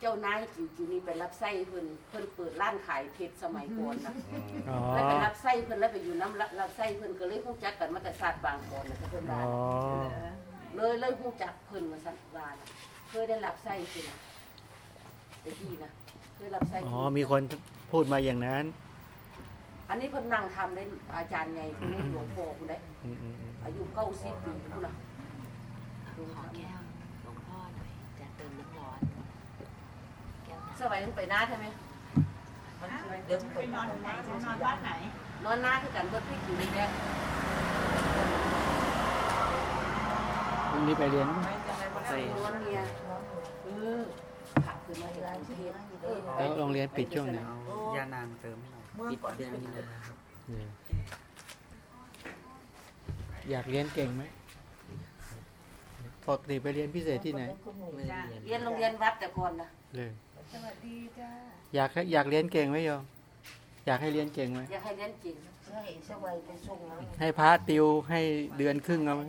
S1: เจ้านายจิ๋วจิ๋วนี่ไปรับไส้เพิ่นเพิ่นเปิดร้านขายเพชรสมัยก่อนนะ
S2: อ๋อ
S1: แล้วไปรับไส้เพิ่นแล้วไปอยู่น้ำรับรับไส้เพิ่นก็เลยหูจักกันมาแต่ศาสตร์บางก่อนนะเพิ่น
S2: อ๋
S1: ว่า
S2: อ
S1: เลยเลยหูจักเพิ่นมาสักวานะ เคยได้รับไส้เพิ่นนะแต่ที่นะเคยรับไส้
S2: อ๋อ
S1: เพิ่น
S2: มีคนพูดมาอย่างนั้น
S1: อันนี้เพิ่นนั่งทำได้อาจารย์ไงเพิ่นนี่หลวงพ่อคุณได้
S2: อืมอืมอืม
S1: อายุเก้าสิบปีคุณน่ะ
S4: ขอแก้วหลวงพ่อหน่อยจะเติมน้ำร้อนแก้วน้
S1: สมัยนั้นไปหน้าใช่ไหม
S7: มันเดิม
S5: ไปนอนไหนจะนอนบ้านไหน
S1: นอนหน้าคือกันเบิดพริกอยู่ในแรก
S2: พรุ่งนี้ไปเรียน
S1: ใส่นอนเมี ยเออขับขึ้นมาที่กรุงเทพเออ
S2: แล้วโรงเรียนปิดช่วงไหน
S6: เอายานางเติมให้หน่อย
S7: เมื่อำ
S4: ปิด
S7: ก่อน
S4: เดือนมีนาครับ
S2: เอออยากเรียนเก่งไหมปกติไปเรียนพิเศษที่ไหน
S4: ไม่ได้เรียน
S1: เรียนโรงเรียนวัดแต่ก่อนนะ
S2: เลย
S5: สวัสดีจ้า
S2: อยากให้อยากเรียนเก่งไหมโยมอยากให้เรียนเก่งไหม
S1: อยากให้เรียนจริง
S7: ใช่สบายไปส่งแล้ว
S2: ให้พระติวให้เดือนครึ่งเอาไหม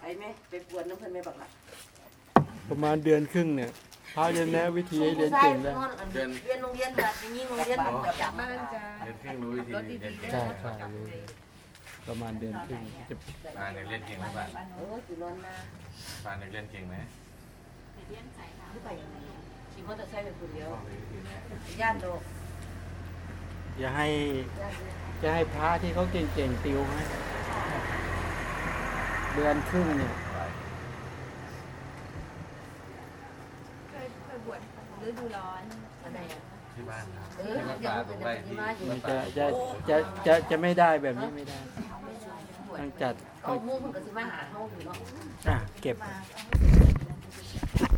S1: ไปไหมไปปวนน้ำเพิ่นไม่บักละ
S2: ประมาณเดือนครึ่งเนี่ยพระจะแนะวิธีให้เรียนเก่งได้
S1: นอนอันเรียนโรงเรียนวัดอย่างนี้โรงเรียนแบบจับบ้านจ้า
S3: เรียนเครื่องรู้วิธีเรียนเก่ง
S2: ใช่ใช่รู้ประมาณเดือนครึ่งจะ
S3: ปานเด็กเรียนเก่งไหมปาน
S1: เอออยู่นอนหน้า
S3: ปานเด็กเรียนเก่งไหม
S1: ขี่มอเตอร์ไซค์ไปคนเดียว
S3: บอกเลยวิธีนี้
S1: ย่านโดก
S2: อย่าให้
S1: ย่านเนี่ย
S2: จะให้พระที่เขาเก่งๆติวให้เดือนครึ่งเนี่ย
S5: เคยเคยบวช ฤดูร้อน
S7: อะไรอะ
S2: ฮ
S3: ที่บ้านครับ
S1: เออเดี๋ยวมันจะมีมาอยู่
S2: มันจะจะจะจะจะไม่ได้แบบนี้ไม่ได้ต้องจัด
S1: เก้าโมงมันก็สิมาหาเฮาอยู่เนาะ
S2: อะเก็บ
S5: มา